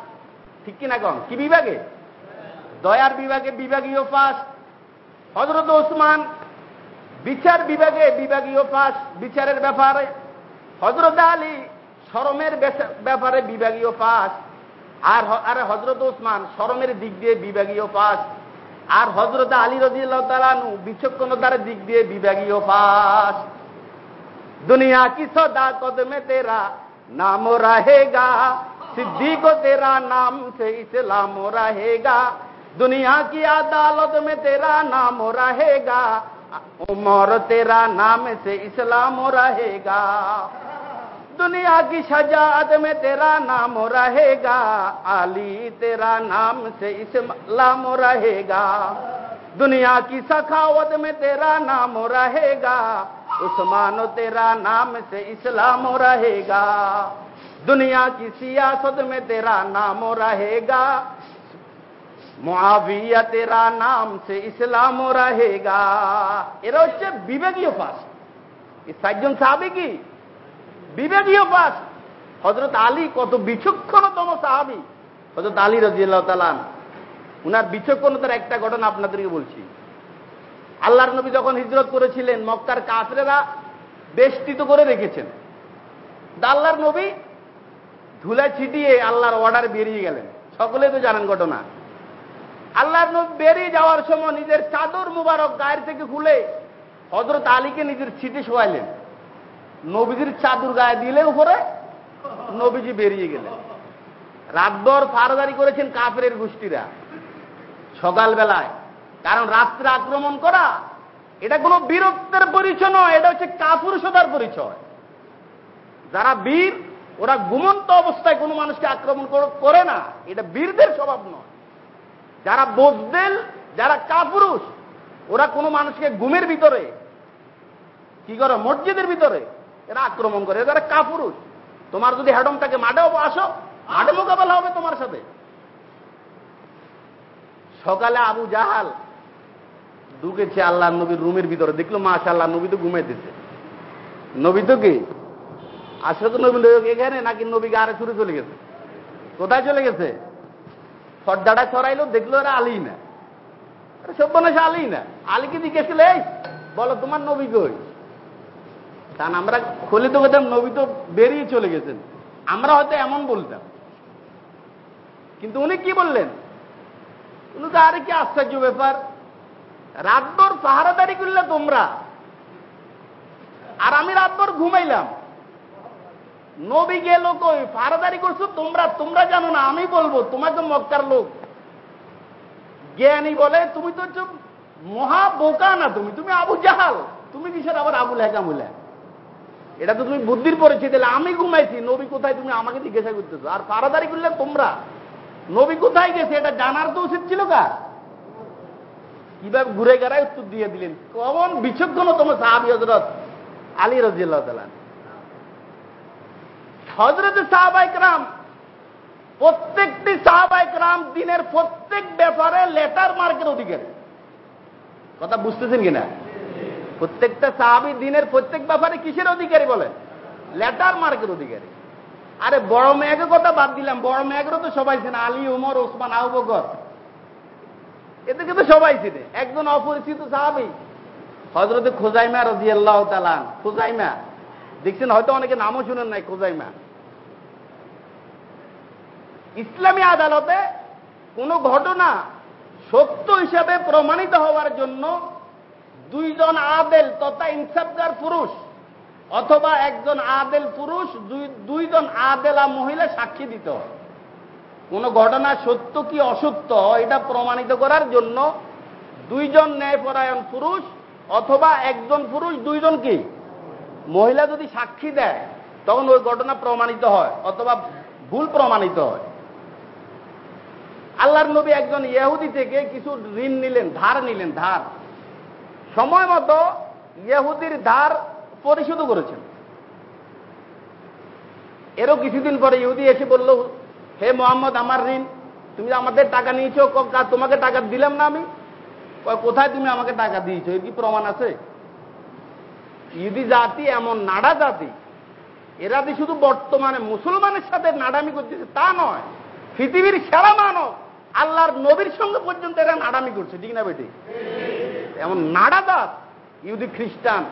ঠিক কিনা কম কি বিভাগে? দয়ার বিভাগে বিভাগীয় ফার্স্ট হজরত ওসমান বিচার বিভাগে বিভাগীয় পাশ, বিচারের ব্যাপারে। হজরত আলী সরমের ব্যাপারে বিভাগীয় পাশ। আর আর হজরত ওসমান সরমের দিক দিয়ে বিভাগীয় পাশ। আর হজরত আলী রানু বিচক্ষণতার দিক দিয়ে বিভাগীয় পাশ। দুনিয়া কি সদা কদমে তেরা, নাম রাহেগা। সিদ্দিক তেরা, নাম সে ইসলাম রাহেগা। दुनिया की अदालत में तेरा नाम रहेगा। उमर तेरा नाम से इस्लाम रहेगा। दुनिया की सजात में तेरा नाम रहेगा। आली तेरा नाम से इस्लाम रहेगा। दुनिया की सखावत में तेरा नाम रहेगा। उस्मान तेरा नाम से इस्लाम रहेगा। दुनिया की सियासत में तेरा नाम रहेगा। মুআবিয়া তেরা নাম সে ইসলাম রাহেগা। এরা হচ্ছে বিবেকীয় পাস। চারজন সাহাবি কি? বিবেকীয় পাস। হজরত আলী কত বিচক্ষণতম সাহাবি। হজরত আলী রাজিয়াল্লাহ তালান উনার বিচক্ষণতার একটা ঘটনা আপনাদেরকে বলছি। আল্লাহর নবী যখন হিজরত করেছিলেন, মক্কার কাফরেরা বেষ্টিত করে রেখেছেন। আল্লাহর নবী ধুলা ছিটিয়ে আল্লাহর অর্ডার বেরিয়ে গেলেন। সকলে তো জানেন ঘটনা। আল্লাহর নবী বেরিয়ে যাওয়ার সময় নিজের চাদর মুবারক গায়ের থেকে খুলে হজরত আলীকে নিজের ছিটে শোয়াইলেন। নবীজির চাদর গায়ে দিলে উপরে নবীজি বেরিয়ে গেলেন। রাতভর ফারদারি করেছেন কাফের গোষ্ঠীরা সকালবেলায়। কারণ রাত্রে আক্রমণ করা, এটা কোনো বীরত্বের পরিচয় নয়, এটা হচ্ছে কাপুরুষতার পরিচয়। যারা বীর, ওরা ঘুমন্ত অবস্থায় কোনো মানুষকে আক্রমণ করে না, এটা বীরদের স্বভাব নয়। যারা বোঝদেল যারা কাপুরুষ, ওরা কোনো মানুষকে ঘুমের ভিতরে, কি করে, মসজিদের ভিতরে এরা আক্রমণ করে। যারা কাপুরুষ, তোমার যদি হ্যাডম থাকে মাঠেও আসো। মাঠে মোকাবেলা হবে তোমার সাথে। সকালে আবু জাহাল ঢুকেছে আল্লাহ নবীর রুমের ভিতরে। দেখল মাসা আল্লাহ নবী তো ঘুমাইতেছে। নবী তো কি? আসলে তো নবী এখানে নাকি নবীকে আরে ছুটে চলে গেছে। কোথায় চলে গেছে? ফর্দাটা ছড়াইলো, দেখল এরা আলী না। সব্যনাশ আলী না। আলীকে জিজ্ঞেস করলে, এই, বলো, তোমার নবী কই? কারণ আমরা খলি তো বলতাম নবী তো বেরিয়ে চলে গেছেন। আমরা হয়তো এমন বলতাম। কিন্তু উনি কি বললেন? উনি তো আরে কি আশ্চর্য ব্যাপার। রাতভর পাহারাদারি করলে তোমরা। আর আমি রাতভর ঘুমাইলাম। নবী গেল কই পাহারাদারি করছ, তোমরা তোমরা জানো না, আমি বলব তোমাকে মক্কার লোক। জ্ঞানী বলে, তুমি তো মহা বোকা না তুমি তুমি আবু জাহাল, তুমি কিসের আবার আবুল হেকামুলা এটা তো তুমি বুদ্ধির পরিচয় দিলে আমি ঘুমাইছি, নবী কোথায় তুমি আমাকে জিজ্ঞাসা করতেছো? আর ফারাদারি করলে তোমরা? নবী কোথায় গেছে, এটা জানার তো উচিত ছিল কার? কীভাবে ঘুরে গেড়ায় উত্তর দিয়ে দিলেন? কমন বিচক্ষণতম সাহাবি হজরত আলী রাজিয়াল্লাহ তালান হজরত সাহাবাইকরাম প্রত্যেকটি সাহাবাইকরাম দিনের প্রত্যেক ব্যাপারে লেটার মার্কের অধিকারী। কথা বুঝতেছেন কিনা? প্রত্যেকটা সাহাবি দিনের প্রত্যেক ব্যাপারে কিসের অধিকারী বলেন লেটার মার্কের অধিকারী। আরে বড় মেয়েকে কথা বাদ দিলাম, বড় মেয়েকেরও তো সবাই চেনে, আলী, উমর, ওসমান আউ বকর। এদেরকে তো সবাই চিনে, একজন অপরিচিত সাহাবি। হজরতে খোজাইমা রাজি আল্লাহ তালান খোজাইমা। দেখছেন হয়তো অনেকে নামও শুনেন নাই, খোজাইমা। ইসলামী আদালতে কোন ঘটনা সত্য হিসাবে প্রমাণিত হওয়ার জন্য দুইজন আদেল তথা ইনসাফগার পুরুষ অথবা একজন আদেল পুরুষ দুইজন আদেলা মহিলা সাক্ষী দিতে হয়। কোন ঘটনা সত্য কি অসত্য এটা প্রমাণিত করার জন্য দুইজন ন্যায়পরায়ণ পুরুষ অথবা একজন পুরুষ, দুইজন কি? মহিলা যদি সাক্ষী দেয়, তখন ওই ঘটনা প্রমাণিত হয় অথবা ভুল প্রমাণিত হয়। আল্লাহর নবী একজন ইহুদি থেকে কিছু ঋণ নিলেন, ধার নিলেন, ধার। সময় মতো ইহুদির ধার পরিশোধ করেছেন। এরও কিছুদিন পরে ইহুদি এসে বলল, হে মোহাম্মদ, আমার ঋণ, তুমি আমাদের টাকা নিয়েছো তোমাকে টাকা দিলাম না আমি। কোথায় তুমি আমাকে টাকা দিয়েছ? এর কি প্রমাণ আছে? ইহুদি জাতি এমন নাড়া জাতি, এরা শুধু বর্তমানে মুসলমানের সাথে নাড়ামি করতেছে তা নয়। পৃথিবীর সেরা মানব আল্লাহর নবীর সঙ্গে পর্যন্ত এরা নাড়ামি করছে, ঠিক না বেটি? এমন নাড়া দাস ইহুদি খ্রিস্টান।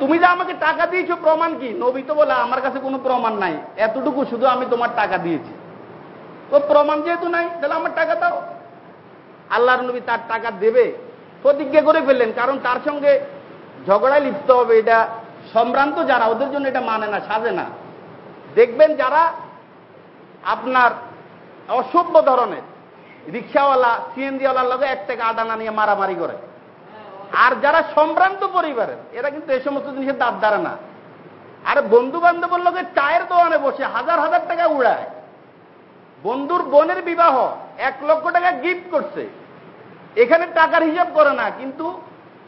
তুমি যে আমাকে টাকা দিয়েছ, প্রমাণ কি? নবী তো বলে, আমার কাছে কোনো প্রমাণ নাই। এতটুকু শুধু আমি তোমার টাকা দিয়েছি। তো প্রমাণ যেহেতু নাই, তাহলে আমার টাকা দাও। আল্লাহর নবী তার টাকা দেবে, প্রতিজ্ঞা করে ফেললেন, কারণ তার সঙ্গে ঝগড়ায় লিপ্ত হবে। এটা সম্ভ্রান্ত যারা, ওদের জন্য এটা মানে না, সাজে না। দেখবেন যারা আপনার অসভ্য ধরনের। রিক্সাওয়ালা, সিএনজিওয়ালার লগে এক টাকা আটানা নিয়ে মারামারি করে। আর যারা সম্ভ্রান্ত পরিবারের, এরা কিন্তু এই সমস্ত জিনিসের দাঁত দাঁড়ে না। আর বন্ধু বান্ধবের লোকে চায়ের দোকানে বসে হাজার হাজার টাকা উড়ায়। বন্ধুর বোনের বিবাহ, এক লক্ষ টাকা গিফট করছে। এখানে টাকার হিসাব করে না, কিন্তু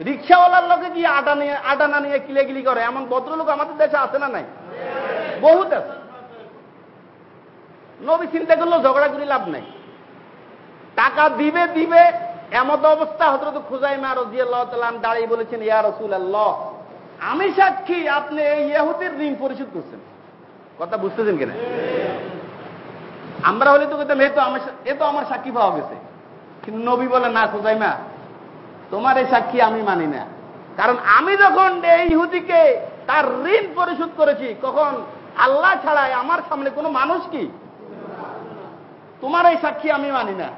রিক্সাওয়ালার লোকে গিয়ে আটা নিয়ে আটানা নিয়ে কিলেগিলি করে। এমন ভদ্রলোক আমাদের দেশে আছে না নাই? বহুত আছে। নবী চিন্তা করলেও ঝগড়া করি লাভ নাই। টাকা দিবে দিবে, এমত অবস্থা হজরত খুজাইমা রাজিয়াল্লাহ তালাম দাঁড়িয়ে বলেছেন, ইয়া রসুল আল্লাহ আমি সাক্ষী, আপনি এই ইহুতির ঋণ পরিশোধ করছেন। কথা বুঝতেছেন কিনা? আমরা হলে তো কইতাম, এ তো আমার এ তো আমার সাক্ষী পাওয়া গেছে। কিন্তু নবী বলে, না খুজাইমা, তোমার এই সাক্ষী আমি মানি না। কারণ আমি যখন এই ইহুদিকে তার ঋণ পরিশোধ করেছি, কখন আল্লাহ ছাড়াই আমার সামনে কোনো মানুষ কি তোমার এই সাক্ষী আমি মানি না।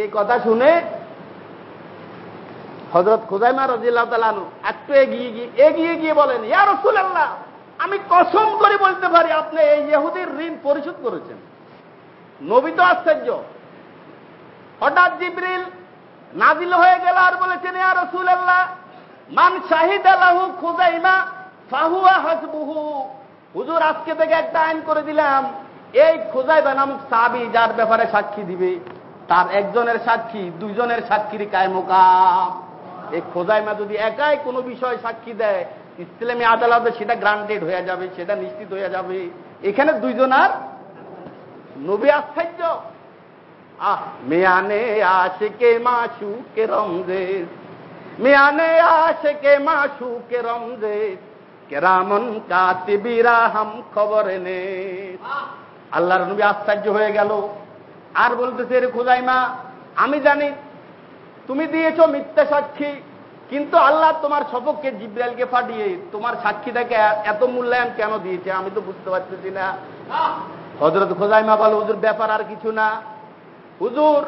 এই কথা শুনে হজরত খুজাইমা রাজিল্লাহ তালানু একটু এগিয়ে গিয়ে এগিয়ে গিয়ে বলেন, ইয়া রসুল আল্লাহ আমি কসম করে বলতে পারি, আপনি এই ইহুদির ঋণ পরিশোধ করেছেন। নবী তো আশ্চর্য। হঠাৎ জিব্রিল নাজিল হয়ে গেল আর বলেছেন, ইয়া রসুল আল্লাহ মান শাহিদ আলাহু খুজাইমা ফাহুয়া হাসবুহু। হুজুর, আজকে থেকে একটা আইন করে দিলাম। এই খুজাইবা নামক সাবি যার ব্যাপারে সাক্ষী দিবে, তার একজনের সাক্ষী, দুইজনের সাক্ষীর কায়মোকাম এই খোজাইমা যদি একাই কোনো বিষয় সাক্ষী দেয়, ইসলামী আদালতে সেটা গ্রান্টেড হয়ে যাবে, সেটা নিশ্চিত হয়ে যাবে। এখানে দুইজন আর নবী আশ্চর্য। আহ, মেয়ানে আসে কে মাসু কে রমজে মেয়ানে আসে কে মাসু কে রমজে কেরামন কাতিবিরা হাম খবর এনে আল্লাহর নবী আশ্চর্য হয়ে গেল। আর বলতেছে রে খোদাইমা, আমি জানি তুমি দিয়েছ মিথ্যা সাক্ষী, কিন্তু আল্লাহ তোমার সপক্ষে জিব্রাইলকে ফাটিয়ে তোমার সাক্ষীটাকে এত মূল্যায়ন কেন দিয়েছে? আমি তো বুঝতে পারতেছি না। হজরত খোজাইমা বলো, হুজুর, ব্যাপার আর কিছু না। হুজুর,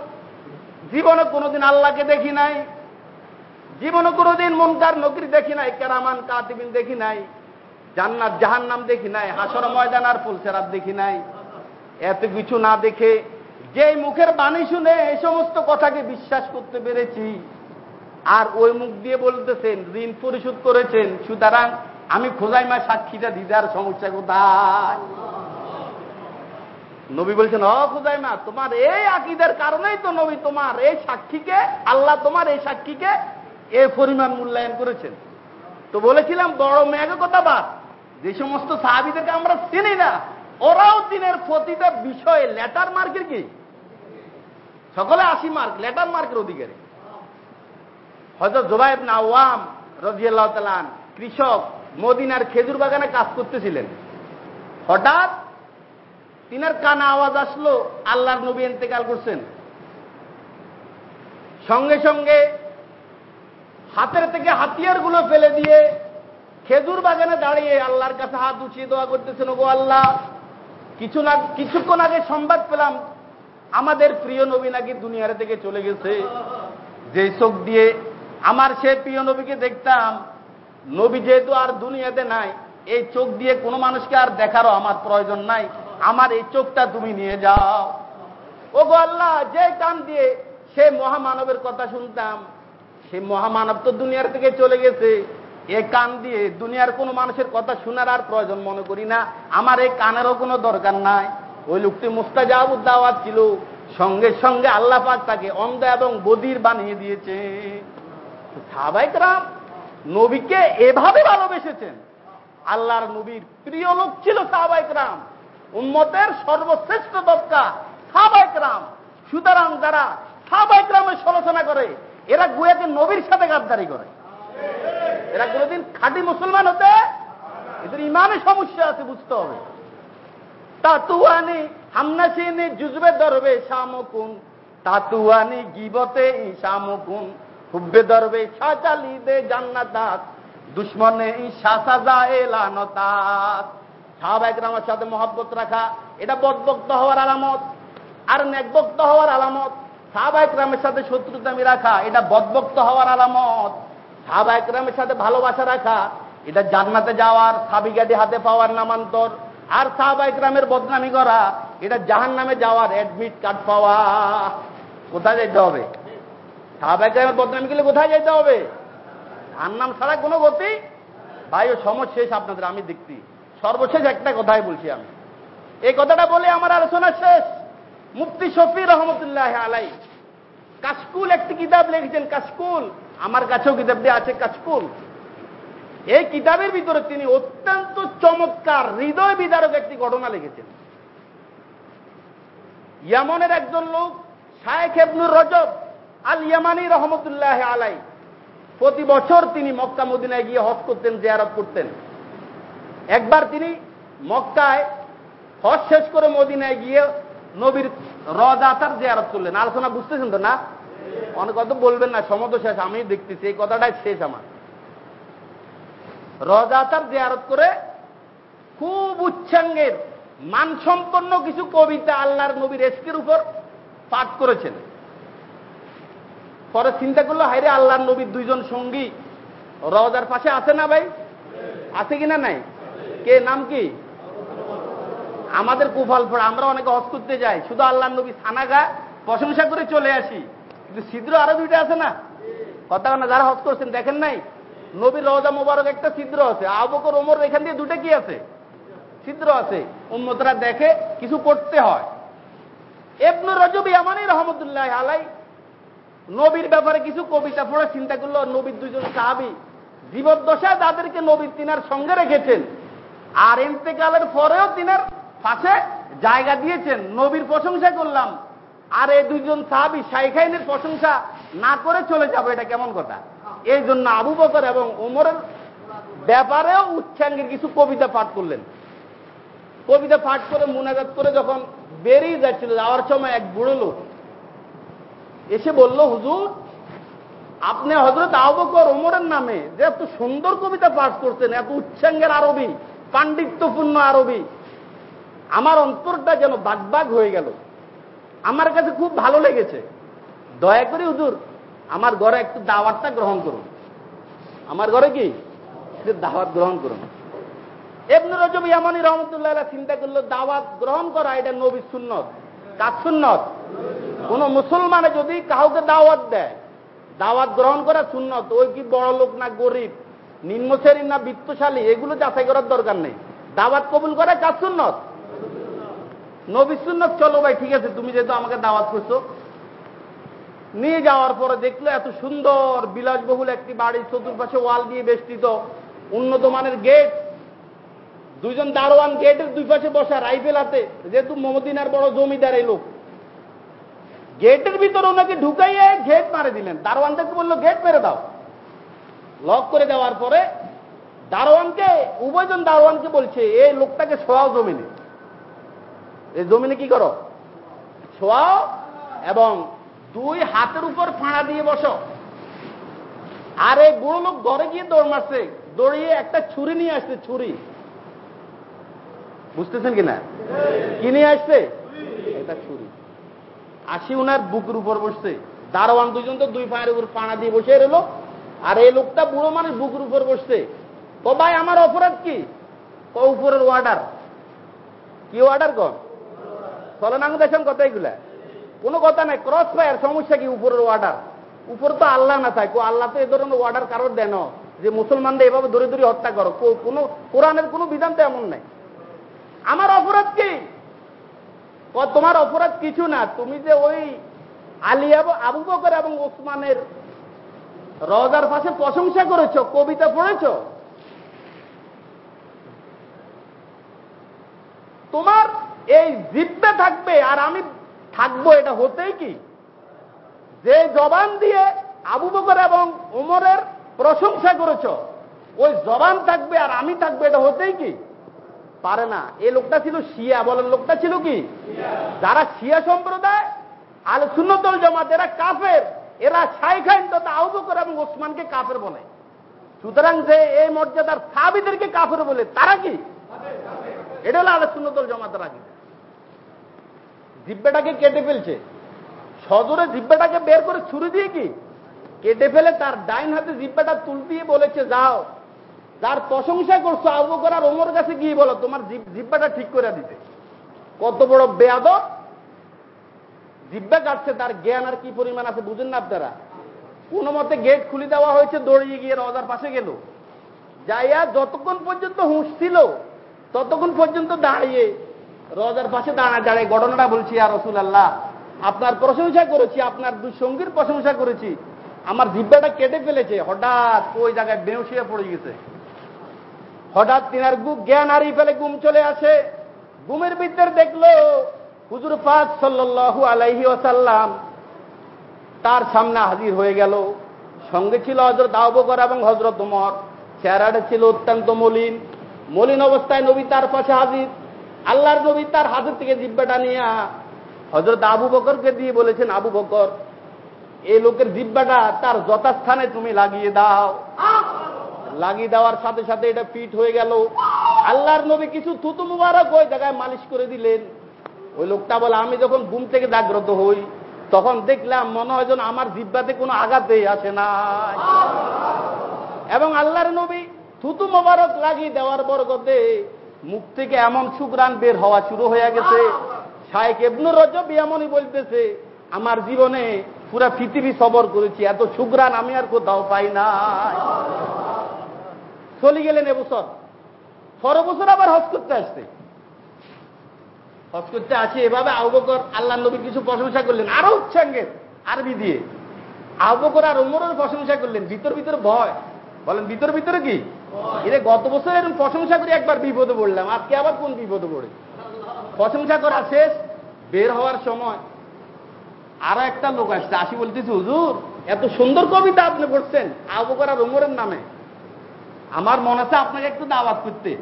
জীবনে কোনোদিন আল্লাহকে দেখি নাই। জীবনে কোনোদিন মনকার নকরি দেখি নাই, কেরামান, কাতিবিন দেখি নাই, জান্নাত জাহান নাম দেখি নাই, হাসর ময়দান আর ফুলসেরাত দেখি নাই। এত কিছু না দেখে যে মুখের বাণী শুনে এই সমস্ত কথাকে বিশ্বাস করতে পেরেছি, আর ওই মুখ দিয়ে বলতেছেন, ঋণ পরিশোধ করেছেন, সুতরাং আমি খোঁজাই মা সাক্ষীটা দিদার সমস্যা কোথায়? নবী বলছেন অ খোঁজাই মা তোমার এই আকিদের কারণেই তো নবী তোমার এই সাক্ষীকে, আল্লাহ তোমার এই সাক্ষীকে এ পরিমাণ মূল্যায়ন করেছেন। তো বলেছিলাম, বড় মেঘে কথা বাদ যে সমস্ত সাহাবিদেরকে আমরা চিনি না, ওরাও দিনের প্রতিটা বিষয়ে লেটার মার্কের কি? সকলে আশি মার্ক, লেটার মার্কের অধিকারী। হজরত জোবাইব নাওয়াম রাজিয়াল্লাহ তালান কৃষক, মদিনার খেজুর বাগানে কাজ করতেছিলেন। হঠাৎ তিনার কানা আওয়াজ আসলো, আল্লাহর নবী এতেকাল করছেন। সঙ্গে সঙ্গে হাতের থেকে হাতিয়ারগুলো ফেলে দিয়ে খেজুর বাগানে দাঁড়িয়ে আল্লাহর কাছে হাত উঠিয়ে দোয়া করতেছেন গো আল্লাহ। কিছু না, কিছুক্ষণ আগে সংবাদ পেলাম, আমাদের প্রিয় নবী নাকি দুনিয়ার থেকে চলে গেছে। যে চোখ দিয়ে আমার সে প্রিয় নবীকে দেখতাম, নবী যেহেতু আর দুনিয়াতে নাই, এই চোখ দিয়ে কোনো মানুষকে আর দেখারও আমার প্রয়োজন নাই। আমার এই চোখটা তুমি নিয়ে যাও। ও গো আল্লাহ, যে কান দিয়ে সে মহামানবের কথা শুনতাম সে মহামানব তো দুনিয়ার থেকে চলে গেছে। এ কান দিয়ে দুনিয়ার কোনো মানুষের কথা শোনার আর প্রয়োজন মনে করি না। আমার এই কানেরও কোনো দরকার নাই। ওই লোকটি মুস্তাজাবুদ্দাওয়াত ছিল। সঙ্গে সঙ্গে আল্লাহ পাক তাকে অন্ধ এবং বদির বানিয়ে দিয়েছে। সাহাবাইকরাম নবীকে এভাবে ভালোবেসেছেন। আল্লাহর নবীর প্রিয় লোক ছিল সাহাবাইকরাম উম্মতের সর্বশ্রেষ্ঠ দপ্কা সাহাবাইকরাম সুতরাং যারা সাহাবাইকরামের সমালোচনা করে এরা গুয়াকে নবীর সাথে গাদ্দারি করে। এরা কোনোদিন খাঁটি মুসলমান হতে এদের ইমানে সমস্যা আছে, বুঝতে হবে। তাতুয়ানি হামনাসিনি জুজবে দরবে শামকুন, তাতুয়ানি গিবতে শামকুন, হুব্বে দরবে সাজালি দে জান্নাতাত, দুশ্মনে শাসাজা এলানতাত সাহাবাইকরামের সাথে মহব্বত রাখা, এটা বদবক্ত হওয়ার আলামত। আর নেকবক্ত হওয়ার আলামত। সাহাবাইকরামের সাথে শত্রুতামি রাখা, এটা বদবক্ত হওয়ার আলামত। সাহাবাইকরামের সাথে ভালোবাসা রাখা, এটা জান্নাতে যাওয়ার সাবিগাদি হাতে পাওয়ার নামান্তর। আর সাহাবাইকরামের বদনামি করা, এটা জাহান নামে যাওয়ার অ্যাডমিট কার্ড পাওয়া। কোথায় যেতে হবে? সাহাবাইকরামের বদনামি গেলে কোথায় যেতে হবে? আর নাম ছাড়া কোনো গতি? ভাই, ও সময় শেষ আপনাদের, আমি দেখছি। সর্বশেষ একটা কথাই বলছি আমি। এই কথাটা বলে আমার আলোচনা শেষ। মুফতি শফি রহমতুল্লাহ আলাই। কাশকুল একটি কিতাব লিখেছেন, কাশকুল। আমার কাছেও কিতাবটি আছে, কাশকুল। এই কিতাবের ভিতরে তিনি অত্যন্ত চমৎকার, হৃদয় বিদারক একটি ঘটনা লিখেছেন। ইয়ামনের একজন লোক, শায়েখ এবনুর রজব আল ইয়ামানি রহমতুল্লাহ আলাই, প্রতি বছর তিনি মক্কা মদিনায় গিয়ে হজ করতেন, জিয়ারত করতেন। একবার তিনি মক্কায় হজ শেষ করে মদিনায় গিয়ে নবীর রজাতার জিয়ারত করলেন। আলোচনা বুঝতেছেন তো না? অনেক কথা বলবেন না সমত শেষ আমি দেখতেছি, এই কথাটাই শেষ আমার। রজাতার জিয়ারত করে খুব উচ্চাঙ্গের মানসম্পন্ন কিছু কবিতা আল্লাহর নবীর এসকের উপর পাঠ করেছেন। পরে চিন্তা করল হাইরে আল্লাহর নবীর দুইজন সঙ্গী রজার পাশে আছে না ভাই? আছে কিনা নাই? কে, নাম কি? আমাদের কুফল পড়ে, আমরা অনেকে হজ করতে যাই। শুধু আল্লাহ নবী সানাগা প্রশংসা করে চলে আসি। কিন্তু ছিদ্র আরও দুইটা আছে না? কথা না, যারা হজ করছেন, দেখেন নাই? নবীর রওজা মোবারক একটা ছিদ্র আছে। আবকর ওমর, এখান দিয়ে দুটো কি আছে? ছিদ্র আছে। উন্মতরা দেখে কিছু করতে হয়। এবনু রজবি আমানি রহমতুল্লাহ আলাই নবীর ব্যাপারে কিছু কবিতা পড়ে, চিন্তা করল নবীর দুজন সাহাবি জীবদ্দশায় তাদেরকে নবীর তিনার সঙ্গে রেখেছেন। আর এন্তেকালের পরেও তিনার পাশে জায়গা দিয়েছেন, নবীর প্রশংসা করলাম। আর এই দুইজন সাহাবি শাইখাইনের প্রশংসা না করে চলে যাব, এটা কেমন কথা? এই জন্য আবু বকর এবং ওমরের ব্যাপারেও উচ্চাঙ্গের কিছু কবিতা পাঠ করলেন। কবিতা পাঠ করে মুনাজাত করে যখন বেরিয়ে যাচ্ছিল, যাওয়ার সময় এক বুড়ো লোক এসে বলল, হুজুর, আপনি হজরত আবকর ওমরের নামে যে এত সুন্দর কবিতা পাঠ করছেন, এত উচ্চাঙ্গের আরবি, পাণ্ডিত্যপূর্ণ আরবি আমার অন্তরটা যেন বাগবাগ হয়ে গেল। আমার কাছে খুব ভালো লেগেছে। দয়া করে হুজুর, আমার ঘরে একটু দাওয়াতটা গ্রহণ করুন। আমার ঘরে কি? দাওয়াত গ্রহণ করুন। এমনি রজব ইয়ামানি রহমতুল্লাহ চিন্তা করল, দাওয়াত গ্রহণ করা এটা নবী সুন্নত। কাজ সুন্নত? কোন মুসলমানে যদি কাউকে দাওয়াত দেয়, দাওয়াত গ্রহণ করা সুন্নত, ওই কি বড় লোক না গরিব নিম্ন শ্রেণির না বিত্তশালী, এগুলো যাচাই করার দরকার নেই। দাওয়াত কবুল করে কাজ সুন্নত? নবী সুন্নত চলো ভাই, ঠিক আছে, তুমি যেহেতু আমাকে দাওয়াত করছ। নিয়ে যাওয়ার পরে দেখল এত সুন্দর, বিলাসবহুল একটি বাড়ি চতুর্পাশে ওয়াল দিয়ে বেষ্টিত, উন্নত মানের গেট। দুইজন দারোয়ান গেটের দুই পাশে বসা রাইফেল হাতে, যেহেতু মমদিনার বড় জমিদার এই লোক। গেটের ভিতরে ওনাকে ঢুকাইয়ে গেট মারে দিলেন। দারোয়ানদেরকে বলল, গেট মেরে দাও। লক করে দেওয়ার পরে দারোয়ানকে, উভয়জন দারোয়ানকে বলছে এই লোকটাকে ছোঁয়াও জমিনে। এই জমিনে কি করো? ছোঁয়াও এবং দুই হাতের উপর ফাঁড়া দিয়ে বসো। আর এই বুড়ো লোক ঘরে গিয়ে দৌড় মারছে। দৌড়িয়ে একটা ছুরি নিয়ে আসছে, ছুরি। বুঝতেছেন কিনা? কি নিয়ে আসছে? এটা ছুরি। আসি উনার বুকের উপর বসছে। দারোয়ান দুজন তো দুই পায়ের উপর পানা দিয়ে বসে রইল। আর এই লোকটা বুড়ো মানুষ বুকের উপর বসছে। ও ভাই, আমার অপরাধ কি? ক উপরের ওয়ার্ডার কি ওয়ার্ডার কন চলে না দেখেন কথা এগুলা কোনো কথা নাই ক্রস ফায়ার সমস্যা কি? উপরের ওয়ার্ডার উপর তো আল্লাহ না থাকো আল্লাহ তো এ ধরনের অর্ডার কারোর দেন যে মুসলমানদের এভাবে ধরে ধরে হত্যা করো। কোনো, কোরআনের কোনো বিধান তো এমন নাই। আমার অপরাধ কি? তোমার অপরাধ কিছু না। তুমি যে ওই আলিয়া আবু বকর এবং ওসমানের রজার পাশে প্রশংসা করেছ, কবিতা পড়েছ? তোমার এই জিব্বে থাকবে, আর আমি থাকব, এটা হতেই কি? যে জবান দিয়ে আবু বকর এবং ওমরের প্রশংসা করেছ, ওই জবান থাকবে আর আমি থাকবে, এটা হতেই কি? পারে না। এই লোকটা ছিল শিয়া, বলেন লোকটা ছিল কি? যারা শিয়া সম্প্রদায় আল সুন্নতল জমাত, এরা কাফের। এরা শাইখাইন তথা আউবকর এবং ওসমানকে কাফের বলে। সুতরাং যে এই মর্যাদার সাবিদেরকে কাফের বলে, তারা কি? এটা হলো আল সুন্নতল জমাতের আগে জিব্বাটাকে কেটে ফেলছে। সদরে জিব্বাটাকে বের করে ছুরি দিয়ে কি? কেটে ফেলে তার ডাইন হাতে জিব্বাটা তুল দিয়ে বলেছে, যাও। যার প্রশংসা করছ আবু করার ওমর কাছে গিয়ে বলো, তোমার জিব্বাটা ঠিক করে দিতে। কত বড় বেয়াদ জিব্বা কাটছে, তার জ্ঞান আর কি পরিমাণ আছে বুঝেন না আপনারা? কোন মতে গেট খুলে দেওয়া হয়েছে, দৌড়িয়ে গিয়ে রজার পাশে গেল। যাইয়া যতক্ষণ পর্যন্ত হুঁশ ছিল, ততক্ষণ পর্যন্ত দাঁড়িয়ে রজার পাশে দাঁড়ায় দাঁড়িয়ে ঘটনাটা বলছি আর রসুল আল্লাহ আপনার প্রশংসা করেছি, আপনার দুঃসঙ্গীর প্রশংসা করেছি। আমার জিব্বাটা কেটে ফেলেছে। হঠাৎ ওই জায়গায় বেউসিয়া পড়ে গেছে। হঠাৎ তিনার গু জ্ঞান হারিয়ে ফেলে গুম চলে আসে। গুমের ভিতর দেখল হুজুর পাক সাল্লু আলাইহি ওসাল্লাম তার সামনে হাজির হয়ে গেল। সঙ্গে ছিল হজরত আবকর এবং হজরত উমর। চেহারাটা ছিল অত্যন্ত মলিন। মলিন অবস্থায় নবী তার পাশে হাজির। আল্লাহর নবী তার হাতের থেকে জিব্বাটা নিয়ে হজরত আবু বকরকে দিয়ে বলেছেন, আবু বকর, এই লোকের জিব্বাটা তার যথাস্থানে তুমি লাগিয়ে দাও। লাগিয়ে দেওয়ার সাথে সাথে এটা ফিট হয়ে গেল। আল্লাহর নবী কিছু থুতু মুবারক ওই জায়গায় মালিশ করে দিলেন। ওই লোকটা বলে, আমি যখন ঘুম থেকে জাগ্রত হই, তখন দেখলাম মনে হয় যেন আমার জিব্বাতে কোনো আঘাতেই আসে না এবং আল্লাহর নবী থুতু মোবারক লাগিয়ে দেওয়ার বরগতে মুখ থেকে এমন সুগ্রাণ বের হওয়া শুরু হয়ে গেছে। শায়েক এবনু রজব এমনই বলতেছে, আমার জীবনে পুরা পৃথিবী সবর করেছি, এত সুগ্রাণ আমি আর কোথাও পাই না চলে গেলেন এবছর। পর বছর আবার হজ করতে আসছে। হজ করতে আসে এভাবে আহবকর আল্লাহ নবীর কিছু প্রশংসা করলেন। আরও উচ্চাঙ্গের আরবি দিয়ে। আহবকর আর ওমরের প্রশংসা করলেন। ভিতর ভিতর ভয়। বলেন, ভিতর ভিতরে কি? এটা গত বছর এরকম প্রশংসা করে একবার বিপদে পড়লাম। আজকে আবার কোন বিপদে পড়ে প্রশংসা করা শেষ, বের হওয়ার সময় আরও একটা লোক আসছে। আসি বলতেছে, হুজুর, এত সুন্দর কবিতা আপনি পড়ছেন, আবকর আর ওমরের নামে। আমার মনে আছে আপনাকে একটু দাওয়াত করতে।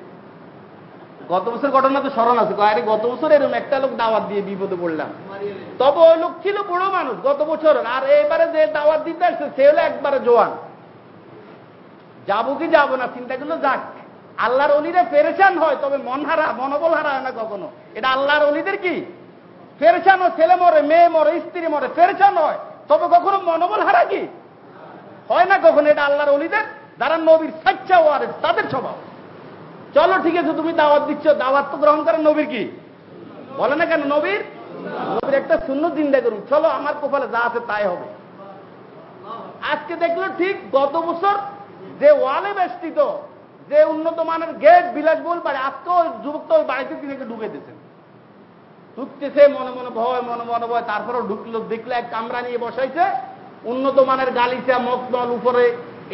গত বছর ঘটনা তো স্মরণ আছে। আরে গত বছর এরকম একটা লোক দাওয়াত দিয়ে বিপদে পড়লাম। তবে ওই লোক ছিল বুড়ো মানুষ গত বছর। আর এবারে যে দাওয়াত দিতে আসছে, সে হলো একবারে জোয়ান। যাব কি যাব না, চিন্তা করল যাক। আল্লাহর অলিরা ফেরেশান হয়, তবে মন হারা, মনোবল হারা হয় না কখনো। এটা আল্লাহর অলিদের কি? ফেরেশান ছেলে মরে, মেয়ে মরে, স্ত্রী মরে, ফেরেশান হয়, তবে কখনো মনোবল হারা কি? হয় না কখনো, এটা আল্লাহর অলিদের? যারা নবীর সাচ্চা ওয়ারে তাদের স্বভাব। চলো, ঠিক আছে, তুমি দাওয়াত দিচ্ছ, দাওয়াত তো গ্রহণ করেন নবীর কি? বলে না কেন নবীর? নবীর একটা শূন্য চিন্তা করুন। চলো, আমার কপালে যা আছে তাই হবে। আজকে দেখল ঠিক গত বছর যে ওয়ালে বেষ্টিত যে উন্নত মানের গেট বিলাসবহুল বাড়ি আজকে ওই যুবক তো ওই বাড়িতে তিনি ঢুকে দিয়েছেন ঢুকতেছে মনে মনে ভয় মনে মনে ভয় তারপরেও ঢুকলো দেখল এক কামরা নিয়ে বসাইছে। উন্নত মানের গালিচা মকদল উপরে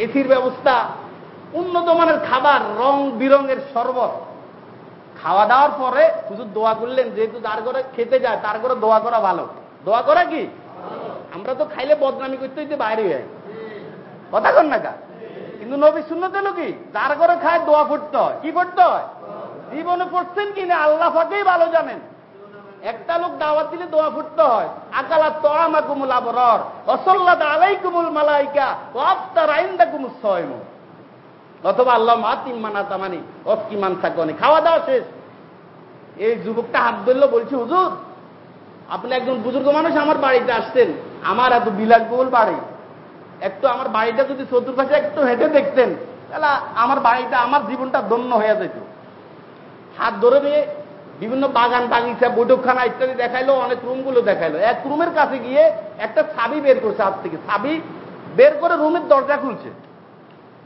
এসির ব্যবস্থা। উন্নত মানের খাবার রং বিরঙের শরবত। খাওয়া দাওয়ার পরে শুধু দোয়া করলেন যেহেতু তার করে খেতে যায় তার করে দোয়া করা ভালো। দোয়া করা কি? আমরা তো খাইলে বদনামি করতে হইতে বাইরে হয় কথা কর না কা? কিন্তু নবী শূন্য কি? যার ঘরে খায় দোয়া ফুটতে হয়। কি ফুটতে হয়? জীবনে পড়ছেন কি না? আল্লাহ ফাঁকেই ভালো জানেন। একটা লোক দাওয়াত দিলে দোয়া ফুটতে হয়। আকালা তোয়ামা কুমুল আবরর অসল্লাদ আলাই কুমুল মালাইকা ও আফতার আইন্দা কুমুল সয়ম। অথবা আল্লাহ মাতিম মানা তামানি অস্কিমান থাকনি খাওয়া দাওয়া শেষ। এই যুবকটা হাত ধরল বলছি, হুজুর, আপনি একজন বুজুর্গ মানুষ, আমার বাড়িতে আসছেন আমার এত বিলাসবহুল বাড়ি। একটু আমার বাড়িটা যদি চতুর্পাশে একটু হেঁটে দেখতেন, তাহলে আমার বাড়িটা, আমার জীবনটা ধন্য হয়ে যেত। হাত ধরে নিয়ে বিভিন্ন বাগান বাগিচা, বৈঠকখানা ইত্যাদি দেখাইলো, অনেক রুমগুলো দেখাইলো। এক রুমের কাছে গিয়ে একটা ছাবি বের করছে হাত থেকে। ছাবি বের করে রুমের দরজা খুলছে।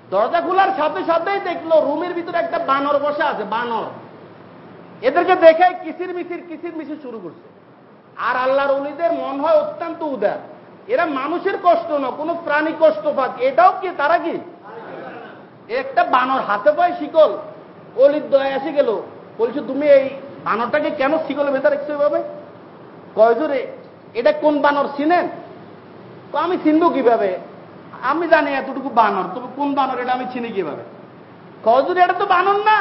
দরজা খোলার সাথে সাথেই দেখল রুমের ভিতরে একটা বানর বসা আছে, বানর। এদেরকে দেখে কিসির মিসির কিসির মিসির শুরু করছে। আর আল্লাহর অলিদের মন হয় অত্যন্ত উদার। এরা মানুষের কষ্ট না কোনো প্রাণী কষ্ট পাক। এটাও কি তারা কি? একটা বানর হাতে পায় শিকল অলির দয়া এসে গেল। বলছো তুমি এই বানরটাকে কেন শিকলে বেঁধে রাখছো এভাবে? কয়জোরে এটা কোন বানর চিনেন? তো আমি চিনব কীভাবে? আমি জানি এতটুকু বানর তবে কোন বানর এটা আমি চিনি কীভাবে? কজুর এটা তো বানর না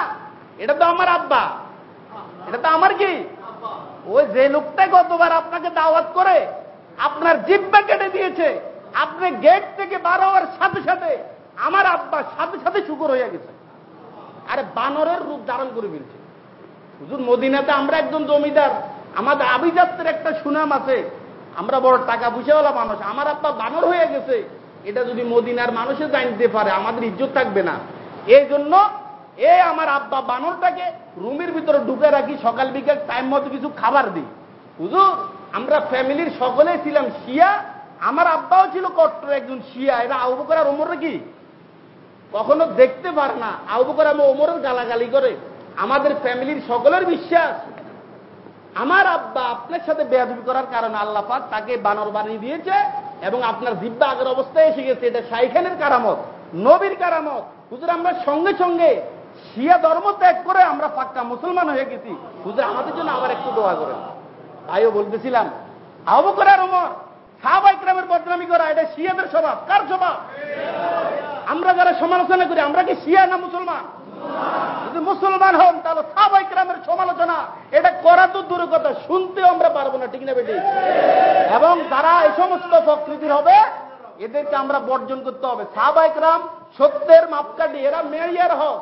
এটা তো আমার আব্বা। এটা তো আমার কি? ওই যে লোকটা গতবার আপনাকে দাওয়াত করে আপনার জিব্বা কেটে দিয়েছে। আপনি গেট থেকে বার হওয়ার সাথে সাথে আমার আব্বা সাথে সাথে শুকর হয়ে গেছে। আরে বানরের রূপ ধারণ করে ফেলছে। হুজুর, মদিনাতে আমরা একজন জমিদার। আমাদের আভিজাত্যের একটা সুনাম আছে। আমরা বড় টাকা পয়সাওয়ালা মানুষ। আমার আব্বা বানর হয়ে গেছে। এটা যদি মদিনার মানুষে জানতে পারে, আমাদের ইজ্জত থাকবে না। এই জন্য এ আমার আব্বা বানরটাকে রুমের ভিতরে ঢুকে রাখি। সকাল বিকেল টাইম মতো কিছু খাবার দিই। হুজুর আমরা ফ্যামিলির সকলেই ছিলাম শিয়া। আমার আব্বাও ছিল কট্টর একজন শিয়া। এরা আবু করার ওমর কি? কখনো দেখতে পারে না। আবু করার ওমরের গালাগালি করে। আমাদের ফ্যামিলির সকলের বিশ্বাস। আমার আব্বা আপনার সাথে বেয়াদবি করার কারণে আল্লাহ পাক তাকে বানর বানিয়ে দিয়েছে এবং আপনার জিব্বা আগের অবস্থায় এসে গেছে। এটা সাইখানের কারামত, নবীর কারামত। হুজুর, আমরা সঙ্গে সঙ্গে শিয়া ধর্ম ত্যাগ করে আমরা পাক্কা মুসলমান হয়ে গেছি। হুজুর, আমাদের জন্য আবার একটু দোয়া করেন। তাইও বলতেছিলাম, আবু করার ওমর সাহাবা ইকরামের বদনামি করা, এটা শিয়াদের স্বভাব। কার স্বভাব? আমরা যারা সমালোচনা করি, আমরা কি শিয়া না মুসলমান? যদি মুসলমান হন, তাহলে সাহাবাই গ্রামের সমালোচনা, এটা করা তো দূর কথা, শুনতেও আমরা পারব না, ঠিক না বেটি? এবং যারা এই সমস্ত প্রকৃতির হবে, এদেরকে আমরা বর্জন করতে হবে। সাহাবাই গ্রাম সত্যের মাপকাঠি, এরা মেয়ার হোক।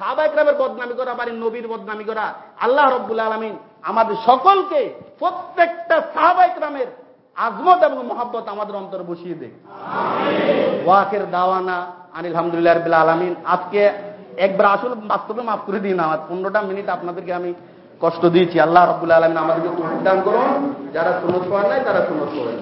সাহাবাই গ্রামের বদনামি করা বাড়ির নবীর বদনামি করা আল্লাহ রব্বুল আলমিন আমাদের সকলকে প্রত্যেকটা সাহাবাই গ্রামের আজমত এবং মহাব্বত আমাদের অন্তরে বসিয়ে দেয়। ওয়াকের দাওয়ানা আনিল হামদুলিল্লাহ রবিল আলমিন। আজকে একবার আসলে বাস্তবে মাফ করে দিন আমার। পনেরোটা মিনিট আপনাদেরকে আমি কষ্ট দিয়েছি। আল্লাহ রবুল্লা আলমিন আমাদেরকে দান করুন। যারা সুনত করেন নাই তারা সুনত করেন